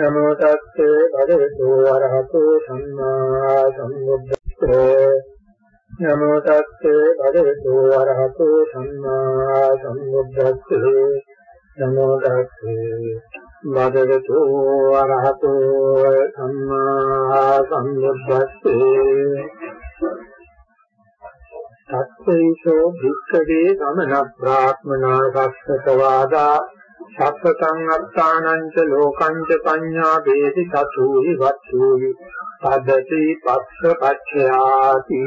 නමෝ තස්සේ භගවතු වරහතෝ සම්මා සම්බුද්දස්සේ නමෝ තස්සේ භගවතු වරහතෝ සම්මා සම්බුද්දස්සේ නමෝ තස්සේ භගවතු වරහතෝ සම්මා සම්බුද්දස්සේ සත්‍යේසෝ භික්ඛවේ සමන බ්‍රාහ්මනා සස්සතවාදා සත්තං අත්තානං ච ලෝකං ච පඤ්ඤා වේති සතුහි වත්තුහි. පදති පස්ස පච්චයාති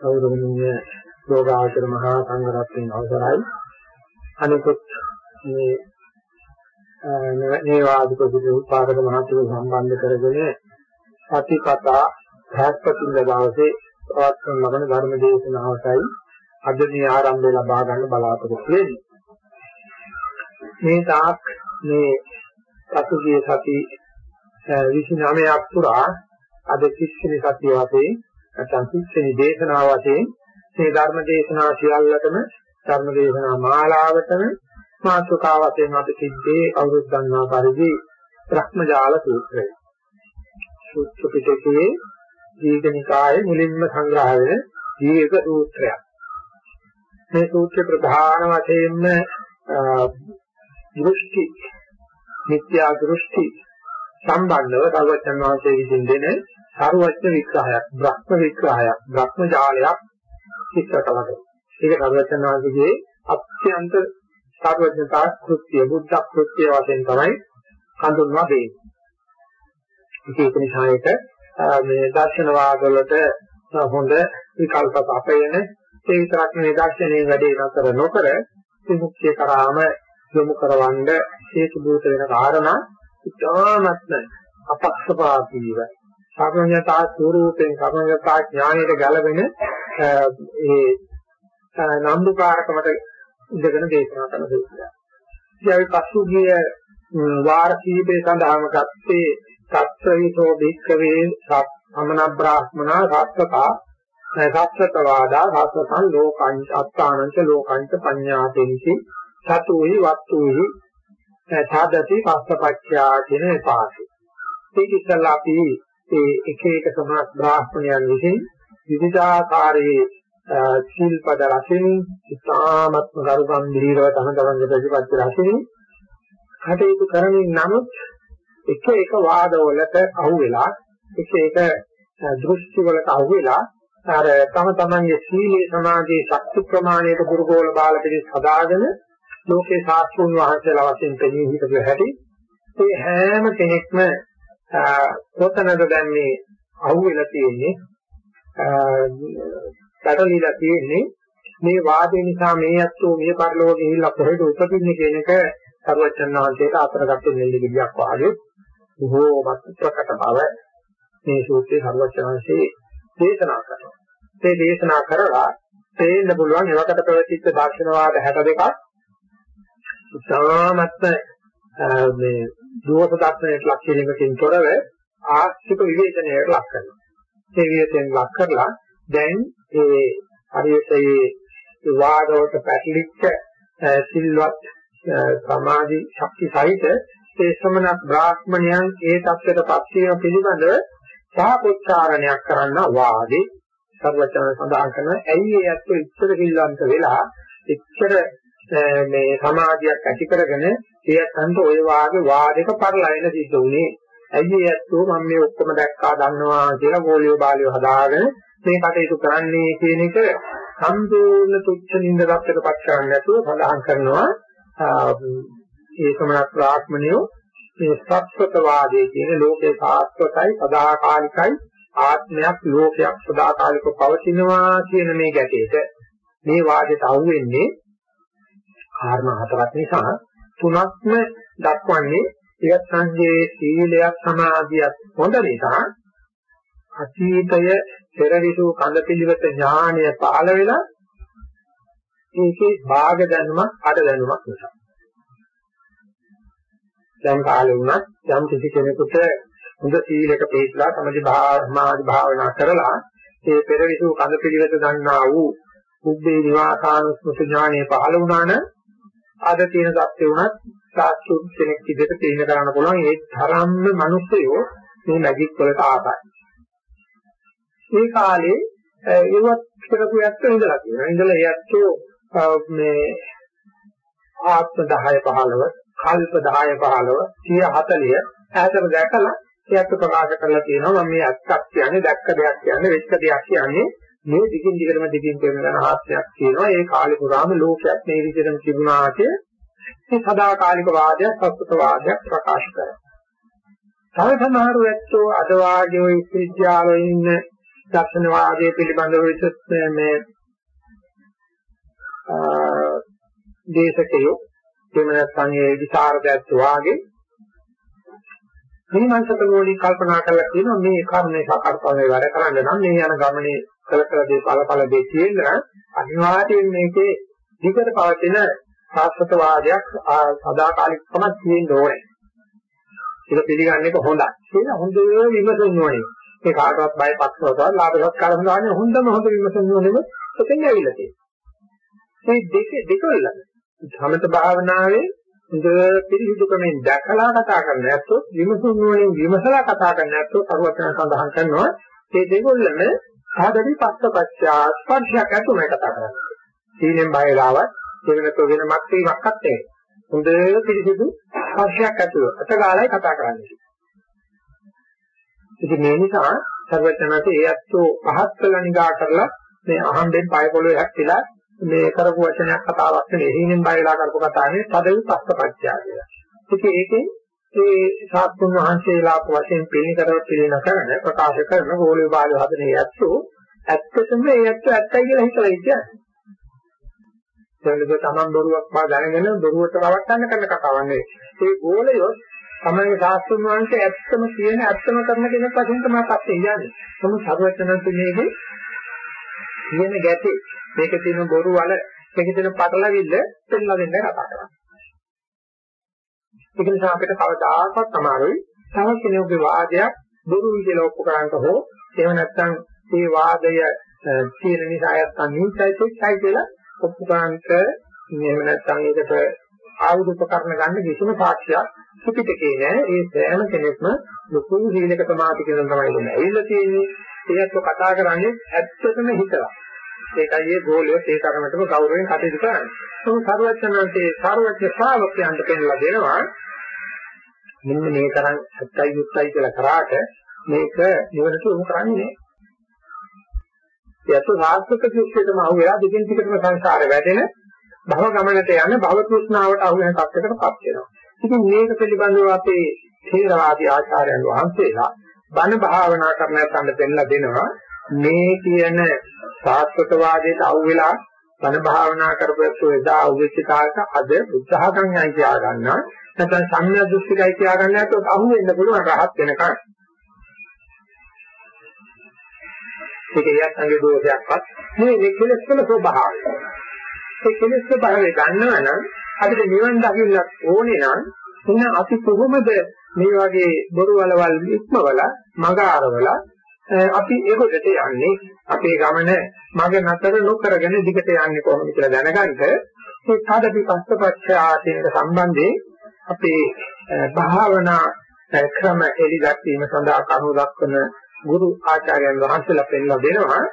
ගෞරවනීය ලෝකාචර මහා සංඝරත්නයේ අවසරයි. අනිකුත් මේ නේවාදික උපාදක මහත්වරු සම්බන්ධ කරගෙන සතිපතා භාස්පතින්ද දවසේ පවත්වන ලබන ධර්ම දේශනාවටයි අද මේ ආරම්භය ලබා ගන්න බලාපොරොත්තු වෙන්නේ. මේ තාක් මේ පසුගිය සති 29ක් පුරා අද 30 වෙනි සතිය වශයෙන් නැත්නම් 30 වෙනි දේශනාව වශයෙන් මේ ධර්ම දේශනා සියල්ලටම ධර්ම දේශනා මාලාවටම මාතෘකා වශයෙන් අපි සිද්ධේ අවුරුදු ගන්නා පරිදි බ්‍රහ්මජාල සූත්‍රය. සූත්‍ර පිටකයේ දීඝනිකායේ මුලින්ම සංග්‍රහ වෙන දීඝ සූත්‍රයක්. මේ සූත්‍රේ ප්‍රධාන වශයෙන්ම දෘෂ්ටි මිත්‍යා දෘෂ්ටි සම්බන්ධව සර්වඥ වහන්සේ විසින් දෙන සර්වඥ විග්‍රහයක් බ්‍රහ්ම විග්‍රහයක් බ්‍රහ්ම ජාලයක් විස්තර කළා. ඒක සර්වඥ වහන්සේගේ අත්‍යන්ත සර්වඥතා කෘත්‍ය බුද්ධ කෘත්‍ය වශයෙන් තමයි හඳුන්වා දෙන්නේ. ඒක නිසා ඒක මේ දර්ශනවාද වලට හොඳ විකල්ප අපේන ඒ විතරක් නෙවෙයි දර්ශනයේ වැඩේ නතර නොකර විමුක්තිය කරාම යොමු කරවන්න හේතු භූත වෙන කාරණා ඉතාමත්ම අපක්ෂපාතීව සාමාන්‍යතා ස්වරූපෙන් සාමාන්‍යතා ඥානයට ගැලවෙන ඒ නම්බුකාරකමට ඉඳගෙන දේශනා කරන දෙයක්. ඉතින් අපි පසුගිය වාර කීපේ සඳහාම ගත්තේ සත්‍යවිසෝ භික්ඛවේ සමන බ්‍රාහ්මනා සත්‍යතා සත්‍යතවාදා සත්‍යං ලෝකං අත්තානං ච ලෝකං ච පඤ්ඤාතෙන්ති සතුහි වත්තුහි සාදති පස්සපච්චා කියන පාසෙ. ඒක ඉස්සල්ලා අපි මේ එක එක සමාජ බ්‍රාහ්මණයන් විසින් විවිධාකාරයේ සීල්පද රකින් ඉතාමත්ම කරුගම්භීරව තහඳවන්න ප්‍රතිපත්ති රකින් කටයුතු කරමින් නමුත් එක එක වාදවලට අහු වෙලා එක එක දෘෂ්ටි වලට අහු වෙලා අර තම තමන්ගේ සීලේ සමාධියේ ශක්ති ප්‍රමාණයට දුර්ගෝල බාල පිළිස් හදාගෙන ලෝකේ ශාස්ත්‍රුන් වහන්සේලා වශයෙන් පෙනී හිටපු හැටි. ඒ හැම කෙනෙක්ම කොතනද දැන් මේ අහුවෙලා තියෙන්නේ? පැටලිලා තියෙන්නේ මේ වාදේ නිසා මේ අත්ෝ මේ පරිලෝක ගිහිල්ලා කොහෙද උපදින්නේ කියන එක සර්වචන් වහන්සේට අතරගත නෙල්ලි ගෙඩියක් වාගේ බොහෝමත් ප්‍රකට බව මේ සූත්‍රයේ සර්වචන් වහන්සේ දේශනා කරනවා. මේ දේශනා කරලා තේන්න පුළුවන් එවකට ප්‍රවතිච්ච දර්ශනවාද 62ක් උසාමත්ම මේ දෝෂ දර්ශනයට ලක් කිරීමකින් තොරව ආස්තික විවේචනයට ලක් කරනවා. ඒ විවේචනයෙන් ලක් කරලා දැන් ඒ හරියට ඒ වාදවලට පැටලිච්ච සිල්වත් සමාධි ශක්ති සහිත ඒ ශ්‍රමණ බ්‍රාහ්මණයන් ඒ தත්ත්වයටපත් වීම පිළිබඳව සාපෝච්චාරණයක් කරන්න වාදී. සර්වචන සඳහන් කරන ඇයි ඒ ඇත්ත ඉච්ඡර කිල්ලන්ත වෙලා ඉච්ඡර මේ සමාධියක් ඇති කරගෙන ඒත් අන්ත ඔය වාගේ වාදයක පරිලයන සිද්ධ වුණේ. ඇයි ඒ ඇත්තෝ මම මේ ඔක්කොම දැක්කා දන්නවා කියලා ගෝලියෝ බාලියෝ හදාගෙන මේ කටයුතු කරන්නේ කියන එක සම්පූර්ණ තුච්ච නින්දකටපත් කරන්නේ නැතුව සඳහන් කරනවා ඒ සමනක් ප්‍රාඥමනියෝ මේ සත්‍යතවාදයේ කියන ලෝකේ සාස්වතයි සදාකාලිකයි ආත්මයක් ලෝකයක් සදාකාලිකව පවතිනවා කියන මේ ගැටේට මේ වාදයට අහු වෙන්නේ කාරණා හතරක් නිසා. තුනක්ම දක්වන්නේ ඒත් සංජේ සීලයක් සමාධියක් හොඳ නිසා අතීතය පෙරවිසු කඳ පිළිවෙත ඥානය පහළ වෙලා ඒකේ භාග දැනුමක් අඩ දැනුමක් නිසා. දැන් කාලේ වුණත් යම් කිසි කෙනෙකුට හොඳ සීලයක පිළිපදලා සමදි සමාධි භාවනා කරලා ඒ පෙරවිසු කඳ පිළිවෙත දන්නා වූ බුද්ධේ නිවාසානුස්මෘත ඥානය පහළ වුණා නම් අද තියෙන தත්ත්වය වුණත් සාස්තු කෙනෙක් විදිහට තේින කරන්න පුළුවන් ඒ තරම්ම මිනිස්සුયો මේ මැජික් වලට ආසයි. මේ කාලේ ඒවත් කරපු ඇත්ත ඉඳලා තියෙනවා. ඉඳලා ඒ ඇත්තෝ මේ ආත්ම 10 15 කල්ප 10 15 30 40 ඈතට දැකලා ඒත් ප්‍රකාශ කරලා තියෙනවා මම මේ ඇත්තක් කියන්නේ දැක්ක දෙයක් කියන්නේ වෙච්ච දෙයක් කියන්නේ මේ දිගින් දිගටම දිගින් කරන යන ආත්මයක් තියෙනවා ඒ කාලේ පුරාම ලෝකයක් මේ විදිහටම තිබුණා කිය මේ සදාකාලික වාදයක් සත්‍ය වාදයක් ප්‍රකාශ කරනවා. තව සමහර ඇත්තෝ අද වාගේ ওই විද්‍යාවේ ඉන්න දර්ශන වාදයේ පිළිබඳව විශේෂ මේ දේශකයෝ එහෙම නැත්නම් ඒ විචාරදයත් වාගේ මේ මනසට මොලි කල්පනා කරලා කියනවා මේ කර්මේ සාකච්ඡාවේ වැඩ කරන්න නම් මේ යන ගමනේ කළ කළ දේ ඵල ඵල දේ කියන අනිවාර්යයෙන් මේකේ විකට පවතින සාස්වත වාදයක් සදාකාලිකකමක් තියෙන්න ඕනේ. ඒක පිළිගන්නේ කොහොමද? ඒක හොඳ විමසන්න ඕනේ. මේ කාටවත් බය පක්ෂවතවත් ලාභ සත්කාර හොඳන්නේ හොඳම හොඳ විමසන්න ඕනේම එතෙන් ඇවිල්ලා තියෙනවා. මේ දෙක දෙක වෙලා. සමත භාවනාවේ හොඳ පිළිහිදුකමෙන් දැකලා කතා කරන්න නැත්නම් විමසුම් වලින් විමසලා කතා කරන්න නැත්නම් කරුවචන සඳහන් කරනවා මේ දෙගොල්ලම ආදරි පස්සපච්චා ස්පර්ශයක් ඇතුළේ කතා කරන්නේ. සීනෙන් බයලාවත් දෙවෙනතෝ වෙනමක් වීමක් අත්තේ. හොඳ පිළිසිදු ස්පර්ශයක් ඇතුළේ අතගාලයි කතා කරන්නේ. ඉතින් මේ නිසා සර්වඥාන්සේ ඒ අත්ෝ පහත් කළ නිගා කරලා මේ අහම්බෙන් පය පොළොවේ හැක්කලා මේ කරපු වචනයක් කතාවක් නෙවෙයි. හීනෙන් බයලා කරපු කතාවේ පදවි පස්සපච්චා කියලා. ඉතින් ඒකේ ඒ සාත්තුන් වහන්සේලා වශයෙන් පිළිකරව පිළින කරන ප්‍රකාශ කරන ගෝලීය බාල හදන ඇත්තෝ ඇත්තටම ඒ ඇත්ත ඇත්තයි කියලා හිතලා ඉන්නේ. ඒකද තමන් බොරුවක් බා දැනගෙන බොරුවට රවට්ටන්න කරන කතාවක් නෙවෙයි. ඒ ගෝලයෝ තමයි සාස්තුන් වහන්සේ ඇත්තම කියන ඇත්තම කරන කෙනෙක් වශයෙන් තමයි පස්සේ යන්නේ. නමුත් සර්වඥාන්සේ මේකේ කියන ගැටේ. මේකේ තියෙන බොරු වල මේකේ තියෙන පටලවිල්ල පෙන්ලා දෙන්න කතා කරන්නේ. ඒක නිසා අපිට කවදාකවත් අමාරුයි තව කෙනෙකුගේ වාදයක් බොරු විදිහට ඔප්පු කරන්නට හෝ එහෙම නැත්නම් මේ වාදය තියෙන නිසා යත්තන් නිසයි තෙක්යි කියලා ඔප්පු කරන්නට එහෙම නැත්නම් ඒකට ආයුධ උපකරණ ගන්න කිසිම සාක්ෂියක් සුපිටකේ නෑ. ඒ සෑම කෙනෙක්ම ලොකු සීලක සමාධි කියන තමයි ඉන්නේ ඇවිල්ලා තියෙන්නේ. ඒත් කතා කරන්නේ ඇත්තටම හිතලා ඒකයි ඒ ගෝලියෝ ඒ තරමටම ගෞරවයෙන් කටයුතු කරන්නේ. ඒක සරුවචනන්තේ සරුවච්ච ශ්‍රාවකයන්ට පෙන්ලා දෙනවා මෙන්න මේ තරම් ඇත්තයි යුක්තයි කියලා කරාට මේක නිවනට උමු කරන්නේ නෑ. ඒත් සාස්ත්‍වික දෘෂ්ටියටම අහු වෙලා දෙකින් ටිකටම සංසාරේ වැටෙන භව ගමනට යන භව තෘෂ්ණාවට අහු වෙන තත්යකටපත් වෙනවා. ඉතින් මේක පිළිබඳව අපේ ථේරවාදී ආචාර්යයන් වහන්සේලා බණ භාවනා කරන යනට දෙන්නලා දෙනවා. මේ කියන සාස්වත වාදයට අවු වෙලා බණ භාවනා කරපුවෝ එදා අවුච්ච කාලක අද බුද්ධහගන්යයි කියා ගන්නවා නැත්නම් සංඥා දෘෂ්ටිකයි කියා ගන්න නැත්නම් අහු වෙන්න පුළුවන් රහත් වෙනකන්. ඒක යත්තන්ගේ දෝෂයක්වත් මේ කෙලෙස් වල ස්වභාවය. ඒ කෙලෙස් ස්වභාවය ගන්නවා නම් අපිට නිවන් දකින්න ඕනේ නම් එන්න අපි කොහොමද මේ වගේ බොරු වලවල් ඉක්මවල මග ආරවලා අපි ඒකට යන්නේ අපේ ගමන මග නතර නොකරගෙන දිගට යන්නේ කොහොමද කියලා දැනගන්න මේ සාධි පස්සපච්ච ආදීනක සම්බන්ධයෙන් අපේ භාවනා ක්‍රම එලි දැක්වීම සඳහා කරුණු දක්වන ගුරු ආචාර්යයන් වහන්සේලා පෙන්වා දෙනවා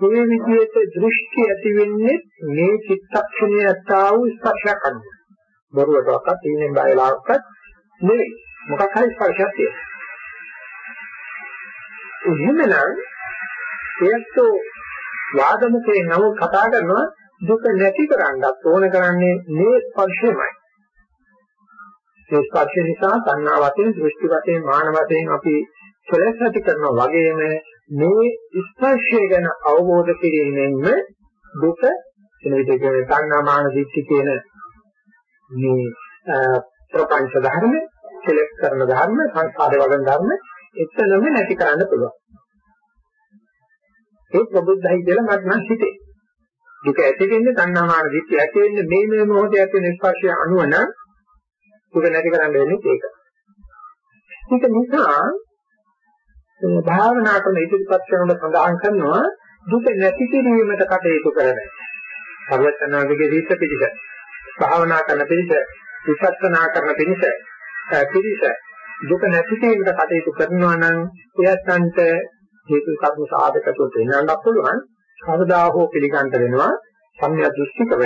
මේ විදිහට දෘෂ්ටි ඇති වෙන්නේ මේ චිත්තක්ෂණයේ ඇත්තා වූ ස්පර්ශයක් අනුව. බොරුවටවත් තීනෙන් බයලාවක්වත් නෙවෙයි. මොකක් හරි ස්පර්ශයක් තියෙනවා. එහෙමනම් එයත්ෝ වාදමුකේ නම කතා කරනවා දුක නැති කරන්නත් ඕන කරන්නේ මේ ස්පර්ශයමයි. ඒ ස්පර්ශ නිසා සංනා වශයෙන්, දෘෂ්ටි වශයෙන්, මාන වශයෙන් අපි කෙලෙස් ඇති කරනවා වගේම මේ ස්පර්ශය ගැන අවබෝධ කිරීමෙන්ම දුක එන විදිහට සංනා මාන දිට්ඨි කියන මේ ප්‍රපංච ධර්ම, කෙලෙස් කරන ධර්ම, සංස්කාරය වඩන ධර්ම එතනම නැති කරන්න පුළුවන්. ඒ ප්‍රබුද්ධයි කියලා මට නම් හිතේ. දුක ඇති වෙන්නේ තණ්හාමාන දිට්ඨිය ඇති වෙන්නේ මේ මේ මොහොතේ ඇති වෙන ස්පර්ශය අනුව නම් දුක නැති කරන්න වෙන්නේ ඒක. ඒක නිසා භාවනා කරන ඉදිරිපත් කරනකොට සඳහන් කරනවා දුක නැති කිරීමට කටයුතු කරන. සර්වඥාගේ දීප පිටිස. භාවනා කරන පිටිස, විපස්සනා කරන පිටිස, පිටිස දුක නැති කිරීමට කටයුතු කරනවා නම් එයත්න්ට හේතු කර්ම සාධකතු වෙනන්නත් පුළුවන්. කවදා හෝ පිළිගන්න වෙනවා සම්‍යක් දෘෂ්ටිකව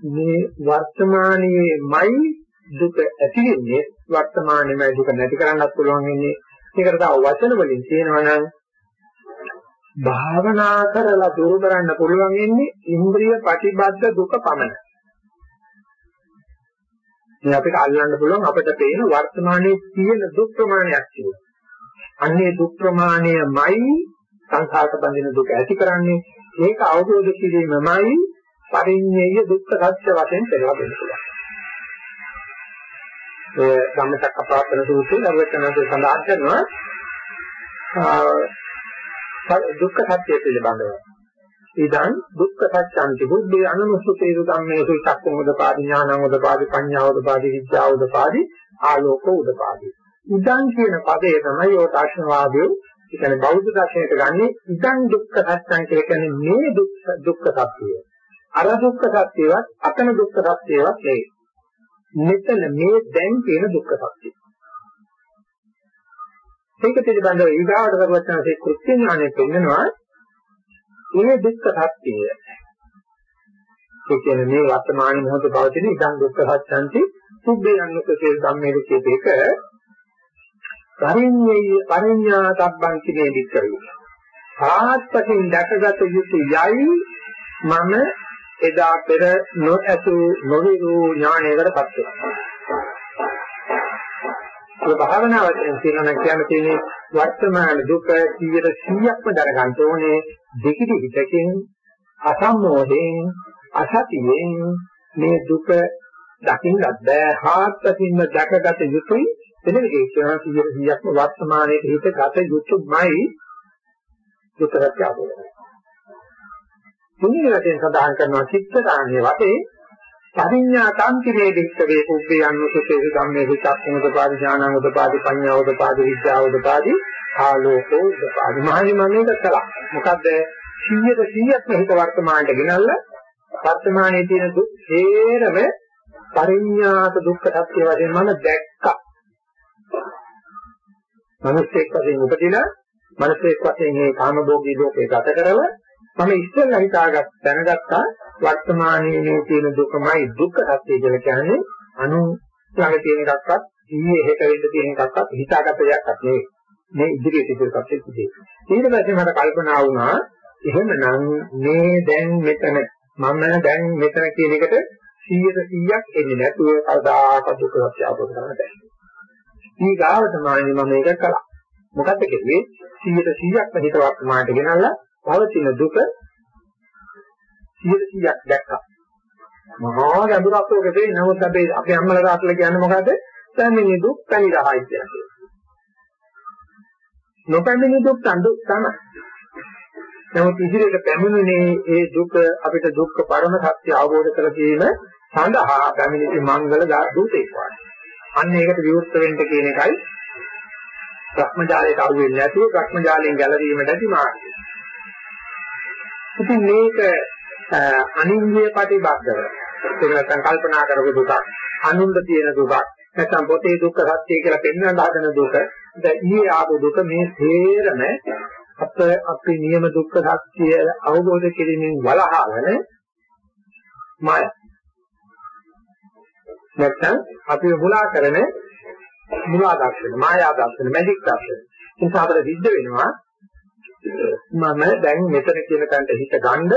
මේ වර්තමානයේමයි දුක ඇති වෙන්නේ වර්තමානයේමයි දුක නැති කරන්නත් පුළුවන් වෙන්නේ ඒකට තව වචන වලින් කියනවා නම් භාවනා කරලා දුරු කරන්න පුළුවන් වෙන්නේ ඉන්ද්‍රිය ප්‍රතිබද්ධ දුක පමණයි. මේ අපිට අල්ලන්න පුළුවන් අපිට පේන වර්තමානයේ තියෙන දුක් ප්‍රමාණයක් කියලා. අන්නේ දුක් ප්‍රමාණයමයි සංඛාත බඳින දුක ඇති කරන්නේ. ඒක අවබෝධ කිරීමමයි පරිඤ්ඤය දුක්ඛ සත්‍ය වශයෙන් පෙරලා දෙන්න පුළුවන්. ඒ ධම්මචක්කපවත්තන සූත්‍රයේ අරවචනන්සේ සඳහන් කරනවා දුක්ඛ සත්‍ය පිළිබඳව. ඉදන් දුක්ඛ සත්‍යන්ති බුද්ධේ අනුමුසුතේරු ධම්මේසු චක්කං උදපාදි ඥානං උදපාදි පඤ්ඤා උදපාදි විද්‍යා උදපාදි ආලෝක උදපාදි. ඉදන් කියන පදේ තමයි යෝතාක්ෂණවාදයේ ඒ කියන්නේ බෞද්ධ දර්ශනයට ගන්නේ ඉදන් දුක්ඛ සත්‍යං කියන්නේ මේ දුක්ඛ දුක්ඛ සත්‍යය. අර දුක්ඛ සත්‍යවත් අතන දුක්ඛ සත්‍යවත් නෙවෙයි. මෙතන මේ දැන් කියන දුක්ඛ සත්‍යය. ඒක පිළිබඳව ඊගාවට කරවචනසේ කෘත්‍ය ඥානෙ පෙන්නනවා මේ දුක්ඛ සත්‍යය. ඒ කියන්නේ මේ වර්තමාන මොහොතේ පවතින ඉදන් දුක්ඛ සත්‍යන්ති සුද්ධේ යන්නකසේ ධම්මේක කියපේක පරිඤ්ඤය පරිඤ්ඤාතබ්බං කිනේ වික්කරු. ආත්පසින් දැකගත යුතු යයි මම එදා පෙර නොඇසු නොවිරු ඥානයකටපත් වෙනවා. ඒ භාවනාවෙන් කියනවා කියන්න තියෙන්නේ වර්තමාන දුක 100%ක්ම දරගන්න ඕනේ දෙකිදි හිතකින් අසම්මෝහයෙන් අසතියෙන් මේ දුක දකින්නත් බෑ. හාත්පසින්ම දැකගත යුතුයි. වෙන විදිහට කියනවා 100%ක්ම වර්තමානයේ හිත ගත යුතුමයි. දුකට අවබෝධ තුන්වෙනි වශයෙන් සඳහන් කරනවා චිත්තදානිය වශයෙන් පරිඥා කාන්තිරේ දික්කවේ කුබ්බේ අනුසුතේ ධම්මේ හිතක් උදපාදි ඥානං උදපාදි පඤ්ඤා උදපාදි විද්‍යා උදපාදි ආලෝකෝ උදපාදි මහණි මම මේක කළා. මොකද 100ට 100ක්ම හිත වර්තමානට ගෙනල්ලා. වර්තමානයේ තියෙන දුක් හේරම පරිඥාත දුක්ඛ සත්‍ය වශයෙන් මම දැක්කා. මිනිස්සෙක් වශයෙන් උපදිනා මිනිස්සෙක් වශයෙන් මේ කාමභෝගී ලෝකේ ගත කරලා මම ඉස්සෙල්ලා හිතාගත් දැනගත්තා වර්තමානයේ මේ තියෙන දුකමයි දුක්ඛ සත්‍ය කියලා කියන්නේ අනු ළඟ තියෙන එකක්වත් ඊයේ හෙට වෙන්න තියෙන එකක්වත් හිතාගත දෙයක් නෙවෙයි. මේ ඉදිරියට ඉදිරියට පස්සේ ඊට පස්සේ මට කල්පනා වුණා එහෙමනම් මේ දැන් මෙතන මම දැන් මෙතන කියන එකට 100%ක් එන්නේ නැතුව කවදාකවත් දුක සත්‍ය අවබෝධ කරගන්න බැහැ. ඊගාව තමයි මම මේක කළා. මොකද්ද කියන්නේ 100%ක්ම හිත වර්තමානට ගෙනල්ලා පවතින දුක 100ක් දැක්කා. මහා ගැඹුරක් ඔක දෙන්නේ නමුත් අපි අපේ අම්මලා තාත්තලා කියන්නේ මොකද්ද? පැමිණි දුක් පැනිරහයි කියලා. නොපැමිණි දුක් දුක් තමයි. නමුත් ඉදිරියට පැමිණුනේ ඒ දුක අපිට දුක්ඛ පරම සත්‍ය අවබෝධ කර ගැනීම සඳහා පැමිණි මංගල දූතෙක් වගේ. අන්න ඒකට විවෘත වෙන්න කියන එකයි භ්‍රමජාලයට අහු වෙන්නේ නැතුව භ්‍රමජාලයෙන් ගැලවීමට ඇති මාර්ගය. ඉතින් මේක අනින්ද්‍රිය ප්‍රතිබද්ධව. ඒක නැත්නම් කල්පනා කරපු දුකක්. අනුන්ද තියෙන දුකක්. නැත්නම් පොතේ දුක්ඛ සත්‍ය කියලා පෙන්වන දාන දුක. දැන් ඊයේ ආපු දුක මේ තේරම අප අපේ නියම දුක්ඛ සත්‍ය අවබෝධ කිරීමෙන් වලහාගෙන මාය. නැත්නම් අපි මුලා කරන මුලා දර්ශන මායා දර්ශන මැජික් දර්ශන නිසා අපිට සිද්ධ වෙනවා මම දැන් මෙතන කියන තැනට හිත ගන්න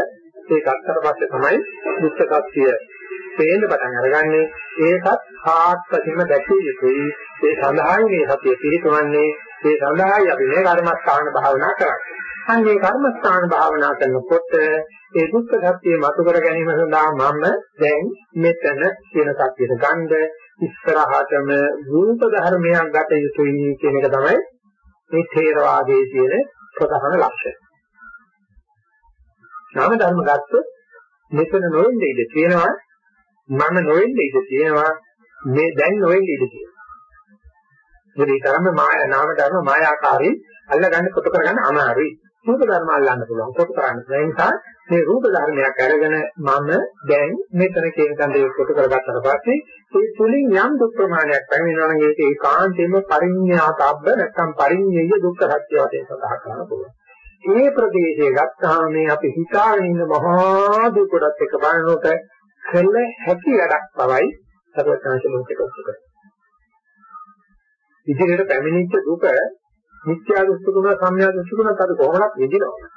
ඒ ගත්තට පස්සේ තමයි දුක්ඛ සත්‍ය පේන්න පටන් අරගන්නේ. ඒකත් ආත්පසින්ම දැකිය යුතුයි. ඒ සඳහායි මේ සතිය පිළිතුරන්නේ ඒ සඳහායි අපි මේ කර්මස්ථාන භාවනා කරන්නේ. අන්නේ කර්මස්ථාන භාවනා කරනකොට ඒ දුක්ඛ සත්‍ය මතු කර ගැනීම සඳහා මම දැන් මෙතන කියන සත්‍යයට ගන්න ඉස්සරහටම රූප ධර්මයක් ගත යුතුයි කියන එක තමයි මේ ථේරවාදයේ තියෙන ප්‍රධාන ලක්ෂණය. නාම ධර්ම ගත්තොත් මෙතන නොවෙන්න ඉඩ තියෙනවා මම නොවෙන්න ඉඩ තියෙනවා මේ දැන් නොවෙන්න ඉඩ තියෙනවා. මේ තරම මාය නාම ධර්ම මායාකාරී අල්ලගන්න කොට කරගන්න අමාරුයි. රූප ධර්ම අල්ලන්න පුළුවන් කොට කරන්න. ඒ නිසා මේ රූප ධර්මයක් අරගෙන මම දැන් මෙතන කියන දේ කොට කරගත්තට පස්සේ ඒ තුලින් යම් දුක් ප්‍රමාණයක් පැමිණෙනවා නම් ඒක ඒකාන්තයෙන්ම පරිඤ්ඤාතබ්බ නැත්නම් පරිඤ්ඤය දුක්ඛ සත්‍ය වශයෙන් සඳහන් කරන්න පුළුවන්. මේ ප්‍රදේශය ගත්තාම මේ අපි හිතාගෙන ඉන්න මහා දුක කොටත් එක බලනකොට කළ හැකි වැඩක් බවයි සර්වඥාන්සේ ලෝකෙට ඔප්පු කරන්නේ. ඉදිරියට පැමිණිච්ච දුක මිත්‍යා දෘෂ්ටිකුණ සම්‍යා දෘෂ්ටිකුණත් අපි කොහොමවත් විඳිනවා.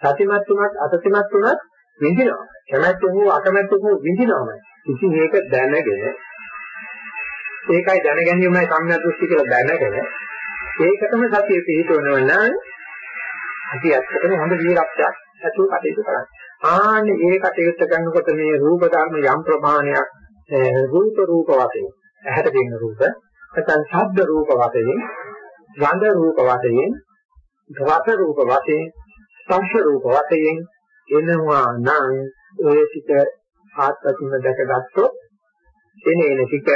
සතිමත් තුනත් අසතිමත් තුනත් විඳිනවා. කැමැත්තෙන් හෝ අකමැත්තෙන් හෝ විඳිනවා. ඉතින් මේක දැනගෙන ඒකයි දැනගැනීමයි සම්‍යක් දෘෂ්ටි කියලා දැනගෙන ඒකටම සතිය පිහිටවනවා නම් අපි ඇත්තටම හොඳ වීරත්වයක් ඇතුළු කටයුතු කරන්නේ. ආන්නේ ඒ කටයුත්ත කරනකොට මේ රූප ධර්ම යම් ප්‍රමාණයක් රූප රූප වශයෙන් ඇහැට පෙනෙන රූප නැත්නම් ශබ්ද රූප වශයෙන් ගන්ධ රූප වශයෙන් රස රූප වශයෙන් ස්පර්ශ රූප වශයෙන් එනවා නම් ඔය ටික ආත්මකින් දැකගත්තොත් එන එන ටික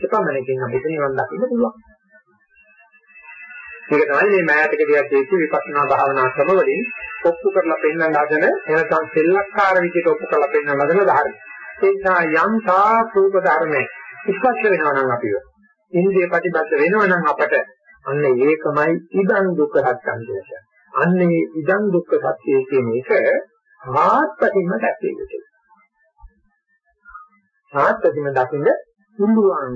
එපමණකින් අපිට නිවන් දකින්න පුළුවන්. මේක තමයි මේ මෑතකදී ඇත්තේ විපස්සනා භාවනා ක්‍රම වලින් ඔප්පු කරලා පෙන්වන්න හදන එනකන් සෙල්ලක්කාර විදිහට ඔප්පු කරලා පෙන්වන්න හදන ධර්ම. ඒ නිසා යම් තා රූප ධර්මයේ ස්පර්ශ වෙනවා නම් අපිව. ඉන්ද්‍රිය ප්‍රතිබද්ධ වෙනවා නම් අපට අන්න ඒකමයි ඉදං දුක්ඛ සත්‍යං කියන්නේ. අන්නේ ඉදං දුක්ඛ සත්‍යය කියන එක ආත්පතින්ම දැක්කේ යුතුයි. ආත්පතින්ම දකින්න පුළුවන්.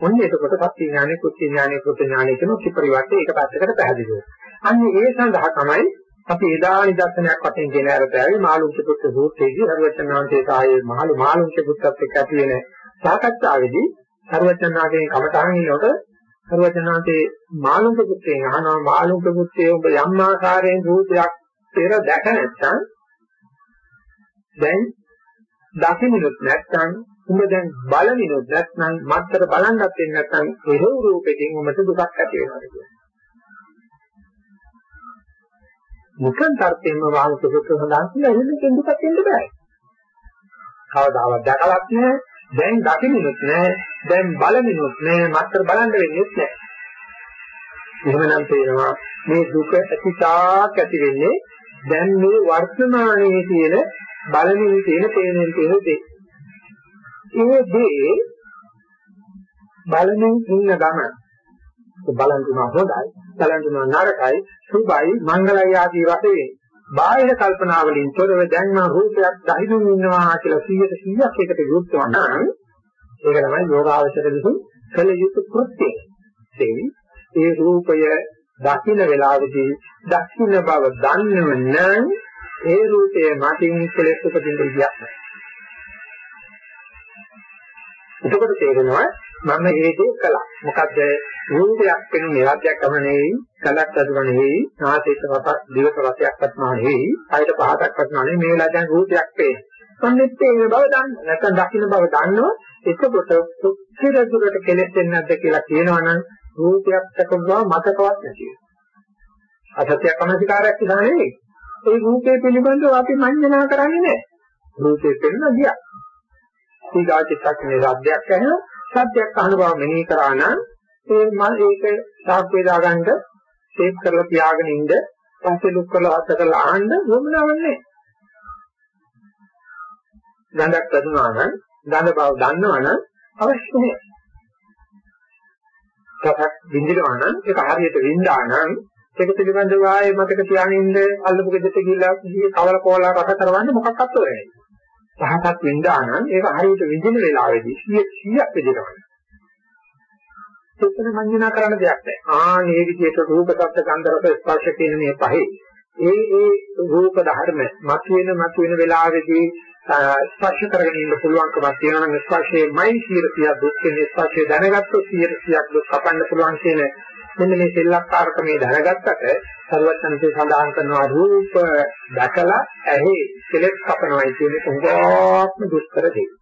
ඔන්න එතකොට සත්‍ය ඥානෙ, කුච්ච ඥානෙ, කෘත ඥානෙ කියන ත්‍රිපරිවර්තය එක පැත්තකට පැහැදිලි වෙනවා. අන්නේ ඒ සඳහා තමයි අපි එදා නිදර්ශනයක් වශයෙන් ගෙන අරතෑවේ මාළුක්‍ය පුත්‍ර සූත්‍රයේදී හරවචනාන්තේ සායේ මහලු මාළුක්‍ය පුත්‍රත් එක්ක ඇති වෙන සාකච්ඡාවේදී හරවචනාගේ කමඨාන් ඉන්නකොට සර්වඥාන්තේ මාළුක පුත්‍රයන් අහනවා මාළුක පුත්‍රය ඔබ යම් ආකාරයෙන් රූපයක් පෙර දැක නැත්නම් දැන් දකින්නුත් නැත්නම් උඹ දැන් බලමිනුත් නැත්නම් මත්තර බලන්නත් වෙන්නේ නැත්නම් ඒ රූපෙකින් උඹට දුකක් ඇති වෙනවා කියන්නේ. මුඛන් තරතේම මාළුක පුත්‍ර සඳහන් කියලා එහෙම දුකක් එන්න බෑ. කවදාවත් දැකලත් නෑ දැන් දකින්නුත් නෑ දැන් බලමිනුත් නෑ මත්තර බලන්න වෙන්නේ නෑ. එහෙමනම් තේරෙනවා මේ දුක ඇතිසාක් ඇති වෙන්නේ දැන් මේ වර්තමානයේ තියෙන බලමින් තියෙන තේනෙන් තියෙන දේ ඒ දේ බලමින් ඉන්න ගමන බලන් තුන හොඳයි බලන් තුන නරකයි සුභයි මංගලයි ආදී වශයෙන්. බාහිර කල්පනා වලින් තොරව දැන් මා රූපයක් දහිනුම් ඉන්නවා කියලා 100ට 100ක් එකට විරුද්ධ වුණා ඒක තමයි යෝගාවචර විසින් කළ යුතු කෘත්‍යය. ඒ රූපය දකින්න වෙලාවේදී දකින්න බව දන්නව නම් ඒ රූපය මතින් කෙලෙස් උපදින්න විදියක් නැහැ. එතකොට තේරෙනවා මම ඒ දේ කළා. මොකද රූපයක් වෙනුනේ රාජ්‍යයක් කරන නෙවෙයි, කලක් අදුන නෙවෙයි, නාසයට රසක්, දිවට රසයක් වත්නා නෙවෙයි, කයට පහසක් වත්නා නෙවෙයි, මේ වෙලාව දැන් රූපයක් පේනවා. අන්නෙත් ඒ බව දන්න. නැත්නම් දකින්න බව දන්නව. එතකොට කොච්චර දුරට කෙලෙස් වෙන්නේ නැද්ද කියලා කියනවනම් රූපයක් දක්වනවා මතකවත් නැති වෙනවා. අසත්‍යයක් අනසිකාරයක් කියලා නෙවෙයි. ඒ රූපේ පිළිබඳව අපි මඤ්ඤණා කරන්නේ නැහැ. රූපේ පෙන්න ගියා. ඊගාචිත්තක්නේ රාද්දයක් ඇහෙනවා. සත්‍යයක් අහන බව මෙනෙහි කරා නම් ඒ මම ඒක සාක්ෂි දාගන්න ටේප් කරලා තියාගෙන ඉන්න පස්සේ ලුක් කරලා අත කරලා අහන්න වොමනාවක් නැහැ. ගඳක් ලැබුණා නම් ගඳ බව දන්නවා නම් අවශ්‍ය නැහැ. රසක් විඳිනවා නම් ඒක හරියට විඳා නම් ඒක පිළිබඳව ආයේ මතක තියාගෙන ඉන්න අල්ලපු ගෙදරට ගිහිල්ලා කවල කෝලා රස කරවන්න මොකක්වත් වෙන්නේ නැහැ. පහසක් විඳා නම් ඒක හරියට විඳින වෙලාවේදී 100ක් විඳිනවා. එතන මඤ්ඤණා කරන්න දෙයක් නැහැ. ආ මේ විදිහට රූප, ශබ්ද, ගන්ධ, රස, ස්පර්ශ කියන මේ පහේ ඒ ඒ රූප ධර්ම මතුවෙන මතුවෙන වෙලාවේදී ස්පර්ශ කරගෙන ඉන්න පුළුවන්කමක් තියෙනවා නම් ස්පර්ශයේමයි 100ක් දුක් වෙන ස්පර්ශය දැනගත්තොත් 100ක් දුක් කපන්න පුළුවන් කියන මෙන්න මේ සෙල්ලක්කාරකමේ දැනගත්තට සර්වඥන්සේ සඳහන් කරනවා රූප දැකලා ඇහි කෙලෙස් කපනවායි කියන එක උගාත්ම දුෂ්කර දෙයක්.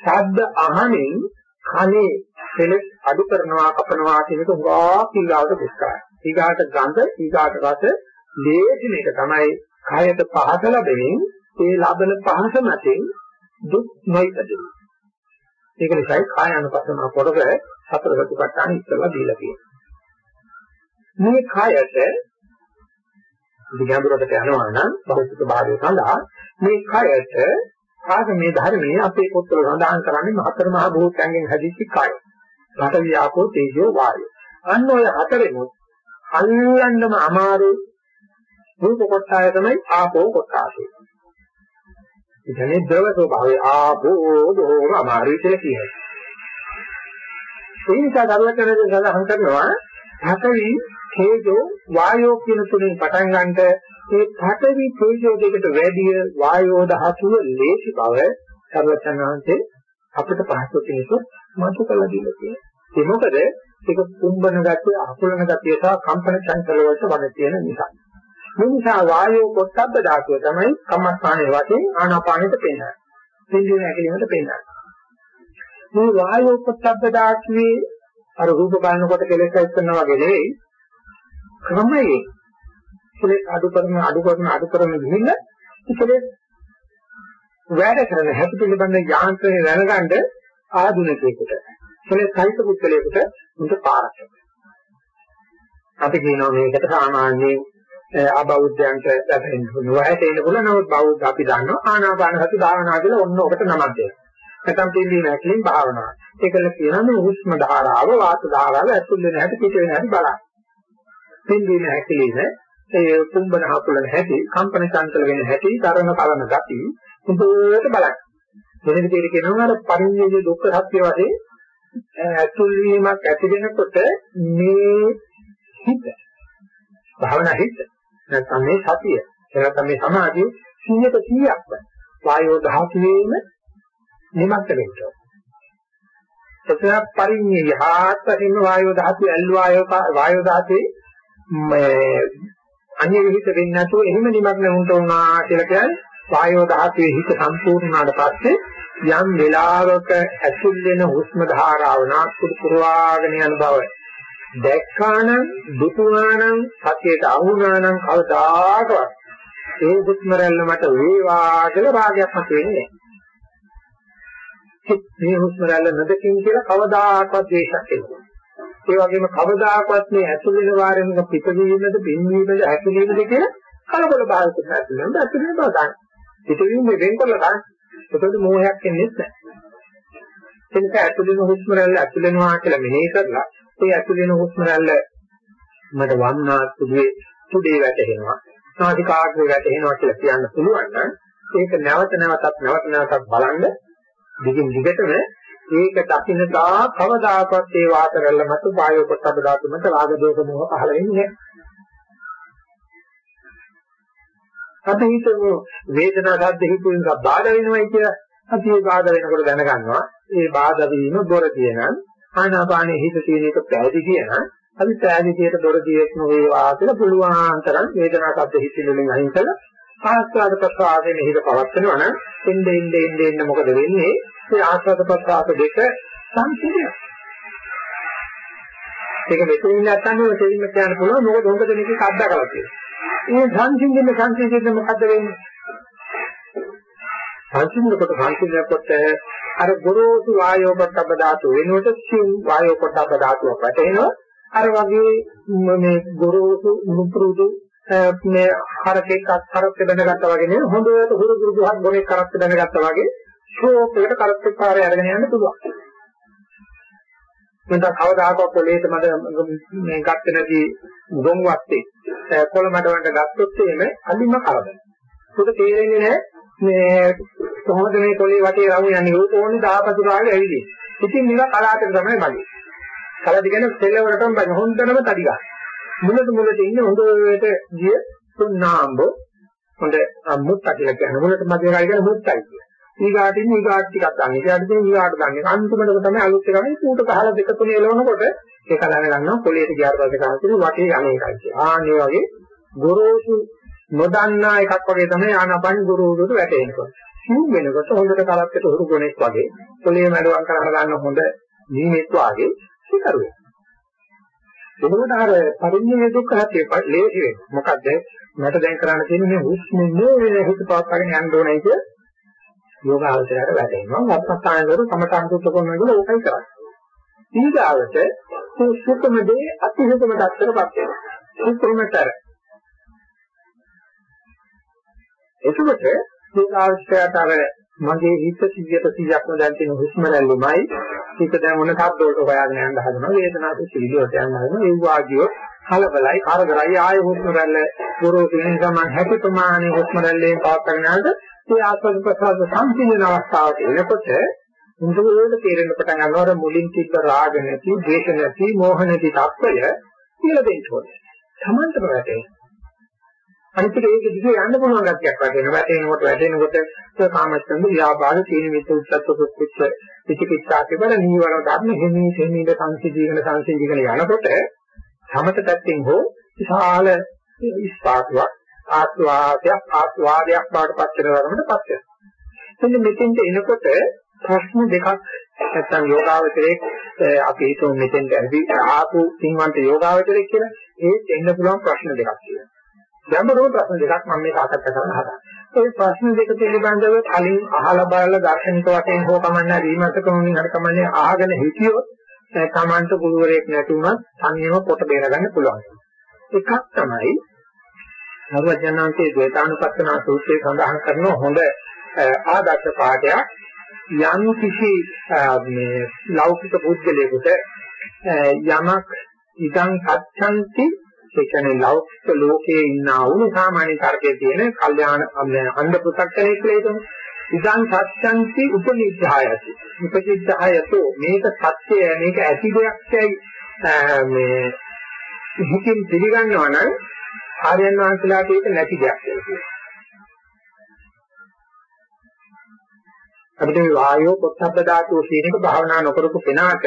ශබ්ද අහමින් කනේ පෙලෙස් අඩු කරනවා කපනවා කියන එක උගා පිළිගාවට දුක්ඛයි. ඊගාට ගඳ ඊගාට රස ලේසි මේක තමයි කයට පහස ලැබෙමින් ඒ ලබන පහස මතින් දුක් නොයිපදෙයි. ඒක නිසායි කාය අනුපස්සන පොරක සතර සතිපට්ඨාන ඉස්සලා දීලා තියෙන්නේ. මේ කායයට විඥානවලට යනවා නම් භෞතික භාවය සඳහා මේ කායයට ආගමේ ධර්මයේ අපේ පොත්වල සඳහන් කරන්නේ හතර මහා භූතයන්ගෙන් හැදිච්ච කාය. පඨවි ආපෝ තේජෝ වායෝ. අන්න ඔය හතරෙමුත් අල්ලන්නම අමාරු රූප කොටය තමයි ආපෝ කොටය. ඉතින් ද්‍රව ස්වභාවය ආපෝ දෝම අමාරුයි කියලා කියනවා. ඒ නිසා දරුවචනද සඳහන් කරනවා පඨවි තේජෝ වායෝ කියන තුනෙන් පටන් ගන්නට මේ පඨවි තේජෝ දෙකට වැඩිය වායෝ දහතුව ලේසි බව සර්වඥාන්සේ අපිට පහසු කෙනෙකු මතු කළා කියලා කියනවා. ඒ මොකද ඒක කුම්බන ගැටේ අකුලන ගැටේ සහ කම්පන චංචල වලට වගේ තියෙන නිසා. මේ නිසා වායෝ කොටබ්බ ධාතුව තමයි කම්මස්ථානයේ වශයෙන් ආනාපානෙට පෙන්නන්නේ. පිළිවෙල ඇගලීමට පෙන්නන්නේ. මේ වායෝ කොටබ්බ ධාතුවේ අර රූප බලනකොට කෙලෙස් ඇති වෙනවා වගේ නෙවෙයි ක්‍රමයේ කෙලෙස් අඩු කරන අඩු කරන අඩු කරන ගිහින් කෙලෙස් වැඩ කරන හැටි පිළිබඳ යාන්ත්‍රණය දැනගන්න ආධුනිකයෙකුට කෙලෙස් සහිත පුද්ගලයෙකුට මුද පාරක්. අපි කියනවා මේකට සාමාන්‍යයෙන් අබෞද්ධයන්ට ලැබෙන්න පුළුවන්. වයසට එන්න පුළුවන්. නමුත් බෞද්ධ අපි දන්නවා ආනාපාන සති භාවනා කියලා ඔන්න ඔකට නමක් දෙනවා. නැත්නම් පිළිදී නැකලින් භාවනාව. ඒකල කියනවා මේ හුස්ම ධාරාව වාත ධාරාව ඇතුල් වෙන හැටි පිට වෙන හැටි බලන්න. පිළිදී නැකලින ඒ කුම්බන හකුලන හැටි, කම්පන චංචල වෙන හැටි, තරණ කලන ගති උඹට බලන්න. වෙන විදිහට කියනවා අර පරිඤ්ඤය දුක්ඛ සත්‍ය වශයෙන් ඇතුල් වීමක් ඇති වෙනකොට මේ හිත භාවනා හිත නැත්නම් මේ සතිය නැත්නම් මේ සමාධිය 100ට 100ක්ම වායෝ ධාතුවේම නිමක්ත වෙනවා. එතන පරිඤ්ඤය හාත්පසින්ම වායෝ ධාතුව ඇල් වායෝ වායෝ ධාතුවේ මේ අන්‍ය විහිිත වෙන්නේ නැතුව එහෙම නිමග්න වුණා උනා කියලා කියන්නේ වායෝ ධාතුවේ හිත සම්පූර්ණ වුණාට පස්සේ යම් වෙලාවක ඇතුල් වෙන හුස්ම ධාරාව නාස්පුඩු පුරවාගෙන යන බව දැක්කානම් දුතුනානම් සතියට අහුනානම් කවදාකවත් ඒ හුස්ම රැල්ල මට වේවා කියලා භාගයක් මත වෙන්නේ මේ හුස්ම රැල්ල නොදකින් කියලා කවදාකවත් දේශක් එන්නේ ඒ වගේම කවදාකවත් මේ ඇතුල් වෙන වාරෙම පිටවීමද පින්වීමද ඇතුළීමද කියලා කලබල භාවිත නැතිනම් ඇතුළේ බව ගන්න. පිටවීම වෙන් කරලා ගන්න. ඒකද මෝහයක් එන්නේ නැහැ. එනික ඇතුළේන හුස්ම රැල්ල ඇතුළේනවා කියලා මෙනෙහි කරලා ඒ ඇතුළේන හුස්ම රැල්ල මට වම්නා සුදුවේ සුදේ වැටෙනවා. නාසිකාග්‍රේ වැටෙනවා කියලා කියන්න පුළුවන් නම් ඒක නැවත නැවතත් නැවත නැවතත් බලන්න දිගින් දිගටම ඒක දකින්න තා කවදාකවත් ඒ වාතරල්ල මත වායෝ පොට්ටබ ධාතු මත රාග දෝෂ මොහ පහළ වෙන්නේ නැහැ. අපි හිතමු වේදනා සද්ද හිතුව නිසා බාධා වෙනවයි කියලා. අපි ඒ බාධා වෙනකොට දැනගන්නවා. ඒ බාධා වීම දොර කියනන් ආනාපානයේ හිත තියෙන එක පැහැදිලි කියන අපි පැහැදිලියට දොර දියෙක් නොවේවා කියලා පුළුවන් තරම් වේදනා සද්ද හිතිලෙන් අයින් කළා. ආස්වාද ප්‍රසආදයෙන් හිත පවත්නවා නම් එnde ende ende ende මොකද වෙන්නේ? ඒ ආස්වාද ප්‍රසආද දෙක සංසිඳනවා. ඒක මෙතනින් නැත්තම් ඔය දෙන්න කියන්න පුළුවන් මොකද හොඟ දෙනෙක් අද්දකලා තියෙනවා. මේ සංසිඳන සංසිඳන මොකද්ද වෙන්නේ? සංසිඳනකොට සංසිඳනකොට අර ගොරෝසු වායෝ පොට්ටබ්බ ධාතු වෙනුවට සිං වායෝ පොට්ටබ්බ ධාතුව වැටෙනවා. අර වගේ මේ ගොරෝසු මුපුරුදු මේ හරකෙක් හරක් බඳගත්තා වගේ නේ හොඳට හුරු දුරුදුහක් ගොනේ කරත් බඳගත්තා වගේ ෂෝක් එකට කරත් පාරේ අරගෙන යන්න පුළුවන්. මම කවදාකවත් කොලේට මට මේ ගත්තේ නැති ගොන් වත්තේ කොළ මඩ වලට ගත්තොත් එහෙම අලිම කරදර. ඒක තේරෙන්නේ නැහැ මේ කොහොමද මේ කොලේ වටේ රවුම් යන්නේ ඒක ඕනේ දහපතුරාගේ ඇවිදින්. ඉතින් මේක කලාවට තමයි බලන්නේ. කලදි කියන්නේ සෙල්ලවලටම බලන හොඳටම තඩි ගන්න. මුලට මුලට ඉන්නේ හොඳට ගිය තුන්නාම්බ හොඳ මුත්තා කියලා කියන්නේ මුලට මැදේ කාලේ කියන මුත්තයි කියන්නේ. ඊගාට ඉන්නේ ඊගාට ටිකක් ගන්න. ඊගාට ඉන්නේ ඊගාට ගන්න. අන්තිමට තමයි අලුත් එකනේ කූට ගහලා දෙක තුන එලවනකොට ඒක දැනගන්නවා කොලේට ගියාට පස්සේ කාසින වටේ යන්නේ එකයි කියලා. ආන්නේ වගේ ගොරෝසු නොදන්නා එකක් වගේ තමයි ආනාපාන ගොරෝසුට වැටෙන්නේ. සිව් වෙනකොට හොඳට කලත්තට හුරු ගොනෙක් වගේ පොළේ මඩුවක් කරගෙන ගන්න හොඳ නිමෙත් වගේ සිකරුවේ. එතකොට අර පරිඤ්ඤය දුක්ඛ හතේ ලේසි වෙනවා. මොකද මට දැන් කරන්න තියෙන්නේ මේ හුස්මනේ හිත පවත්වාගෙන යන්න ඕනයි කිය යෝග අවශ්‍යයට වැටෙනවා. වත්පත්තානවල කමඨාන් සුත්ත කරනවා කියලා ඕකයි කරන්නේ. ඊගාවට සුත්තමදී අතිහිතම දක්තරපත් වෙනවා. සුත්තමතර. එතකොට යෝග අවශ්‍යයට අර මගේ හිත 100ට 100ක්ම දැන් තියෙන හුස්ම රැල්ලමයි. හිත දැන් මොන තාක් වලට හොයාගෙන යන්න හදනවා? වේදනාවට සිවිලට යන්න හදනවා. ඒ වාගියෝ කලබලයි කරදරයි. ආය හුස්ම රැල්ල ගොරෝසු වෙන ගමන් හැකි ප්‍රමාණය හුස්ම රැල්ලෙන් පවත්වාගෙන යනකොට ඒ ආස්වාද ප්‍රසාර සම්පූර්ණ අවස්ථාවට එනකොට මුදුවේට තේරෙන්න පටන් ගන්නවා. මුලින් තිබ්බ රාග නැති, ද්වේෂ නැති, මෝහ නැති තත්ත්වය කියලා දෙන්න ඕනේ. සමන්තර වැටේ. අනිත් එක ඒක දිගේ යන්න පුළුවන් ගැටයක් වටේනවා. වැටෙනකොට වැටෙනකොට කාමච්ඡන්ද ව්‍යාපාද තීන මිත්‍ය උච්චත්ත කුච්ච විචිකිච්ඡා කියන නීවරණ ධර්ම හිමී හිමීද සංසිද්ධිගෙන සංසිද්ධිගෙන යනකොට සමත පැත්තෙන් හෝ විශාල ඉස්පාතුවක් ආස්වාදයක් ආස්වාදයක් බවට පත් වෙන ධර්මයකට පත් වෙනවා. එතෙන් මෙතෙන්ට එනකොට ප්‍රශ්න දෙකක් නැත්තම් යෝගාවචරයේ අපි හිතමු මෙතෙන්ට ඇවි ආපු සින්වන්ත යෝගාවචරයේ කියලා ඒත් එන්න පුළුවන් ප්‍රශ්න දෙකක් කියලා. ගැඹුරු ප්‍රශ්න දෙකක් මම මේ සාකච්ඡා කරන්න හදන්නේ. ඒ ප්‍රශ්න දෙක පිළිබඳව කලින් අහලා බලලා දාර්ශනික වශයෙන් හෝ කමන්නේ විමර්ශකමුණින් හරි කමන්නේ අහගෙන හිටියොත් තමන්ට ගුරුවරයෙක් නැති වුණත් සංයම කොට බේරගන්න පුළුවන්. එකක් තමයි සර්වඥාන්සේ ද්වේතානුපස්සනා සූත්‍රයේ සඳහන් කරන හොඳ ආදර්ශ පාඩයක් යම් කිසි මේ ලෞකික පුද්ගලයෙකුට යමක් ඉදං සත්‍යන්ති ඒ කියන්නේ ලෞකික ලෝකයේ ඉන්නා වූ සාමාන්‍ය තර්කයේ තියෙන කල්යාණ අන්ධ පු탁 කෙනෙක් කියලා හිතමු. ඉදන් සත්‍යන්ති උපනිච්ඡායති. උපනිච්ඡායතෝ මේක සත්‍යය මේක ඇති දෙයක්යි මේ හිතින් පිළිගන්නවා නම් ආර්යයන් වහන්සේලාට ඒක නැති දෙයක් කියලා කියනවා. අපිට මේ වායෝ පොත්සබ්බ ධාතුව කියන එක භාවනා නොකරපු කෙනාට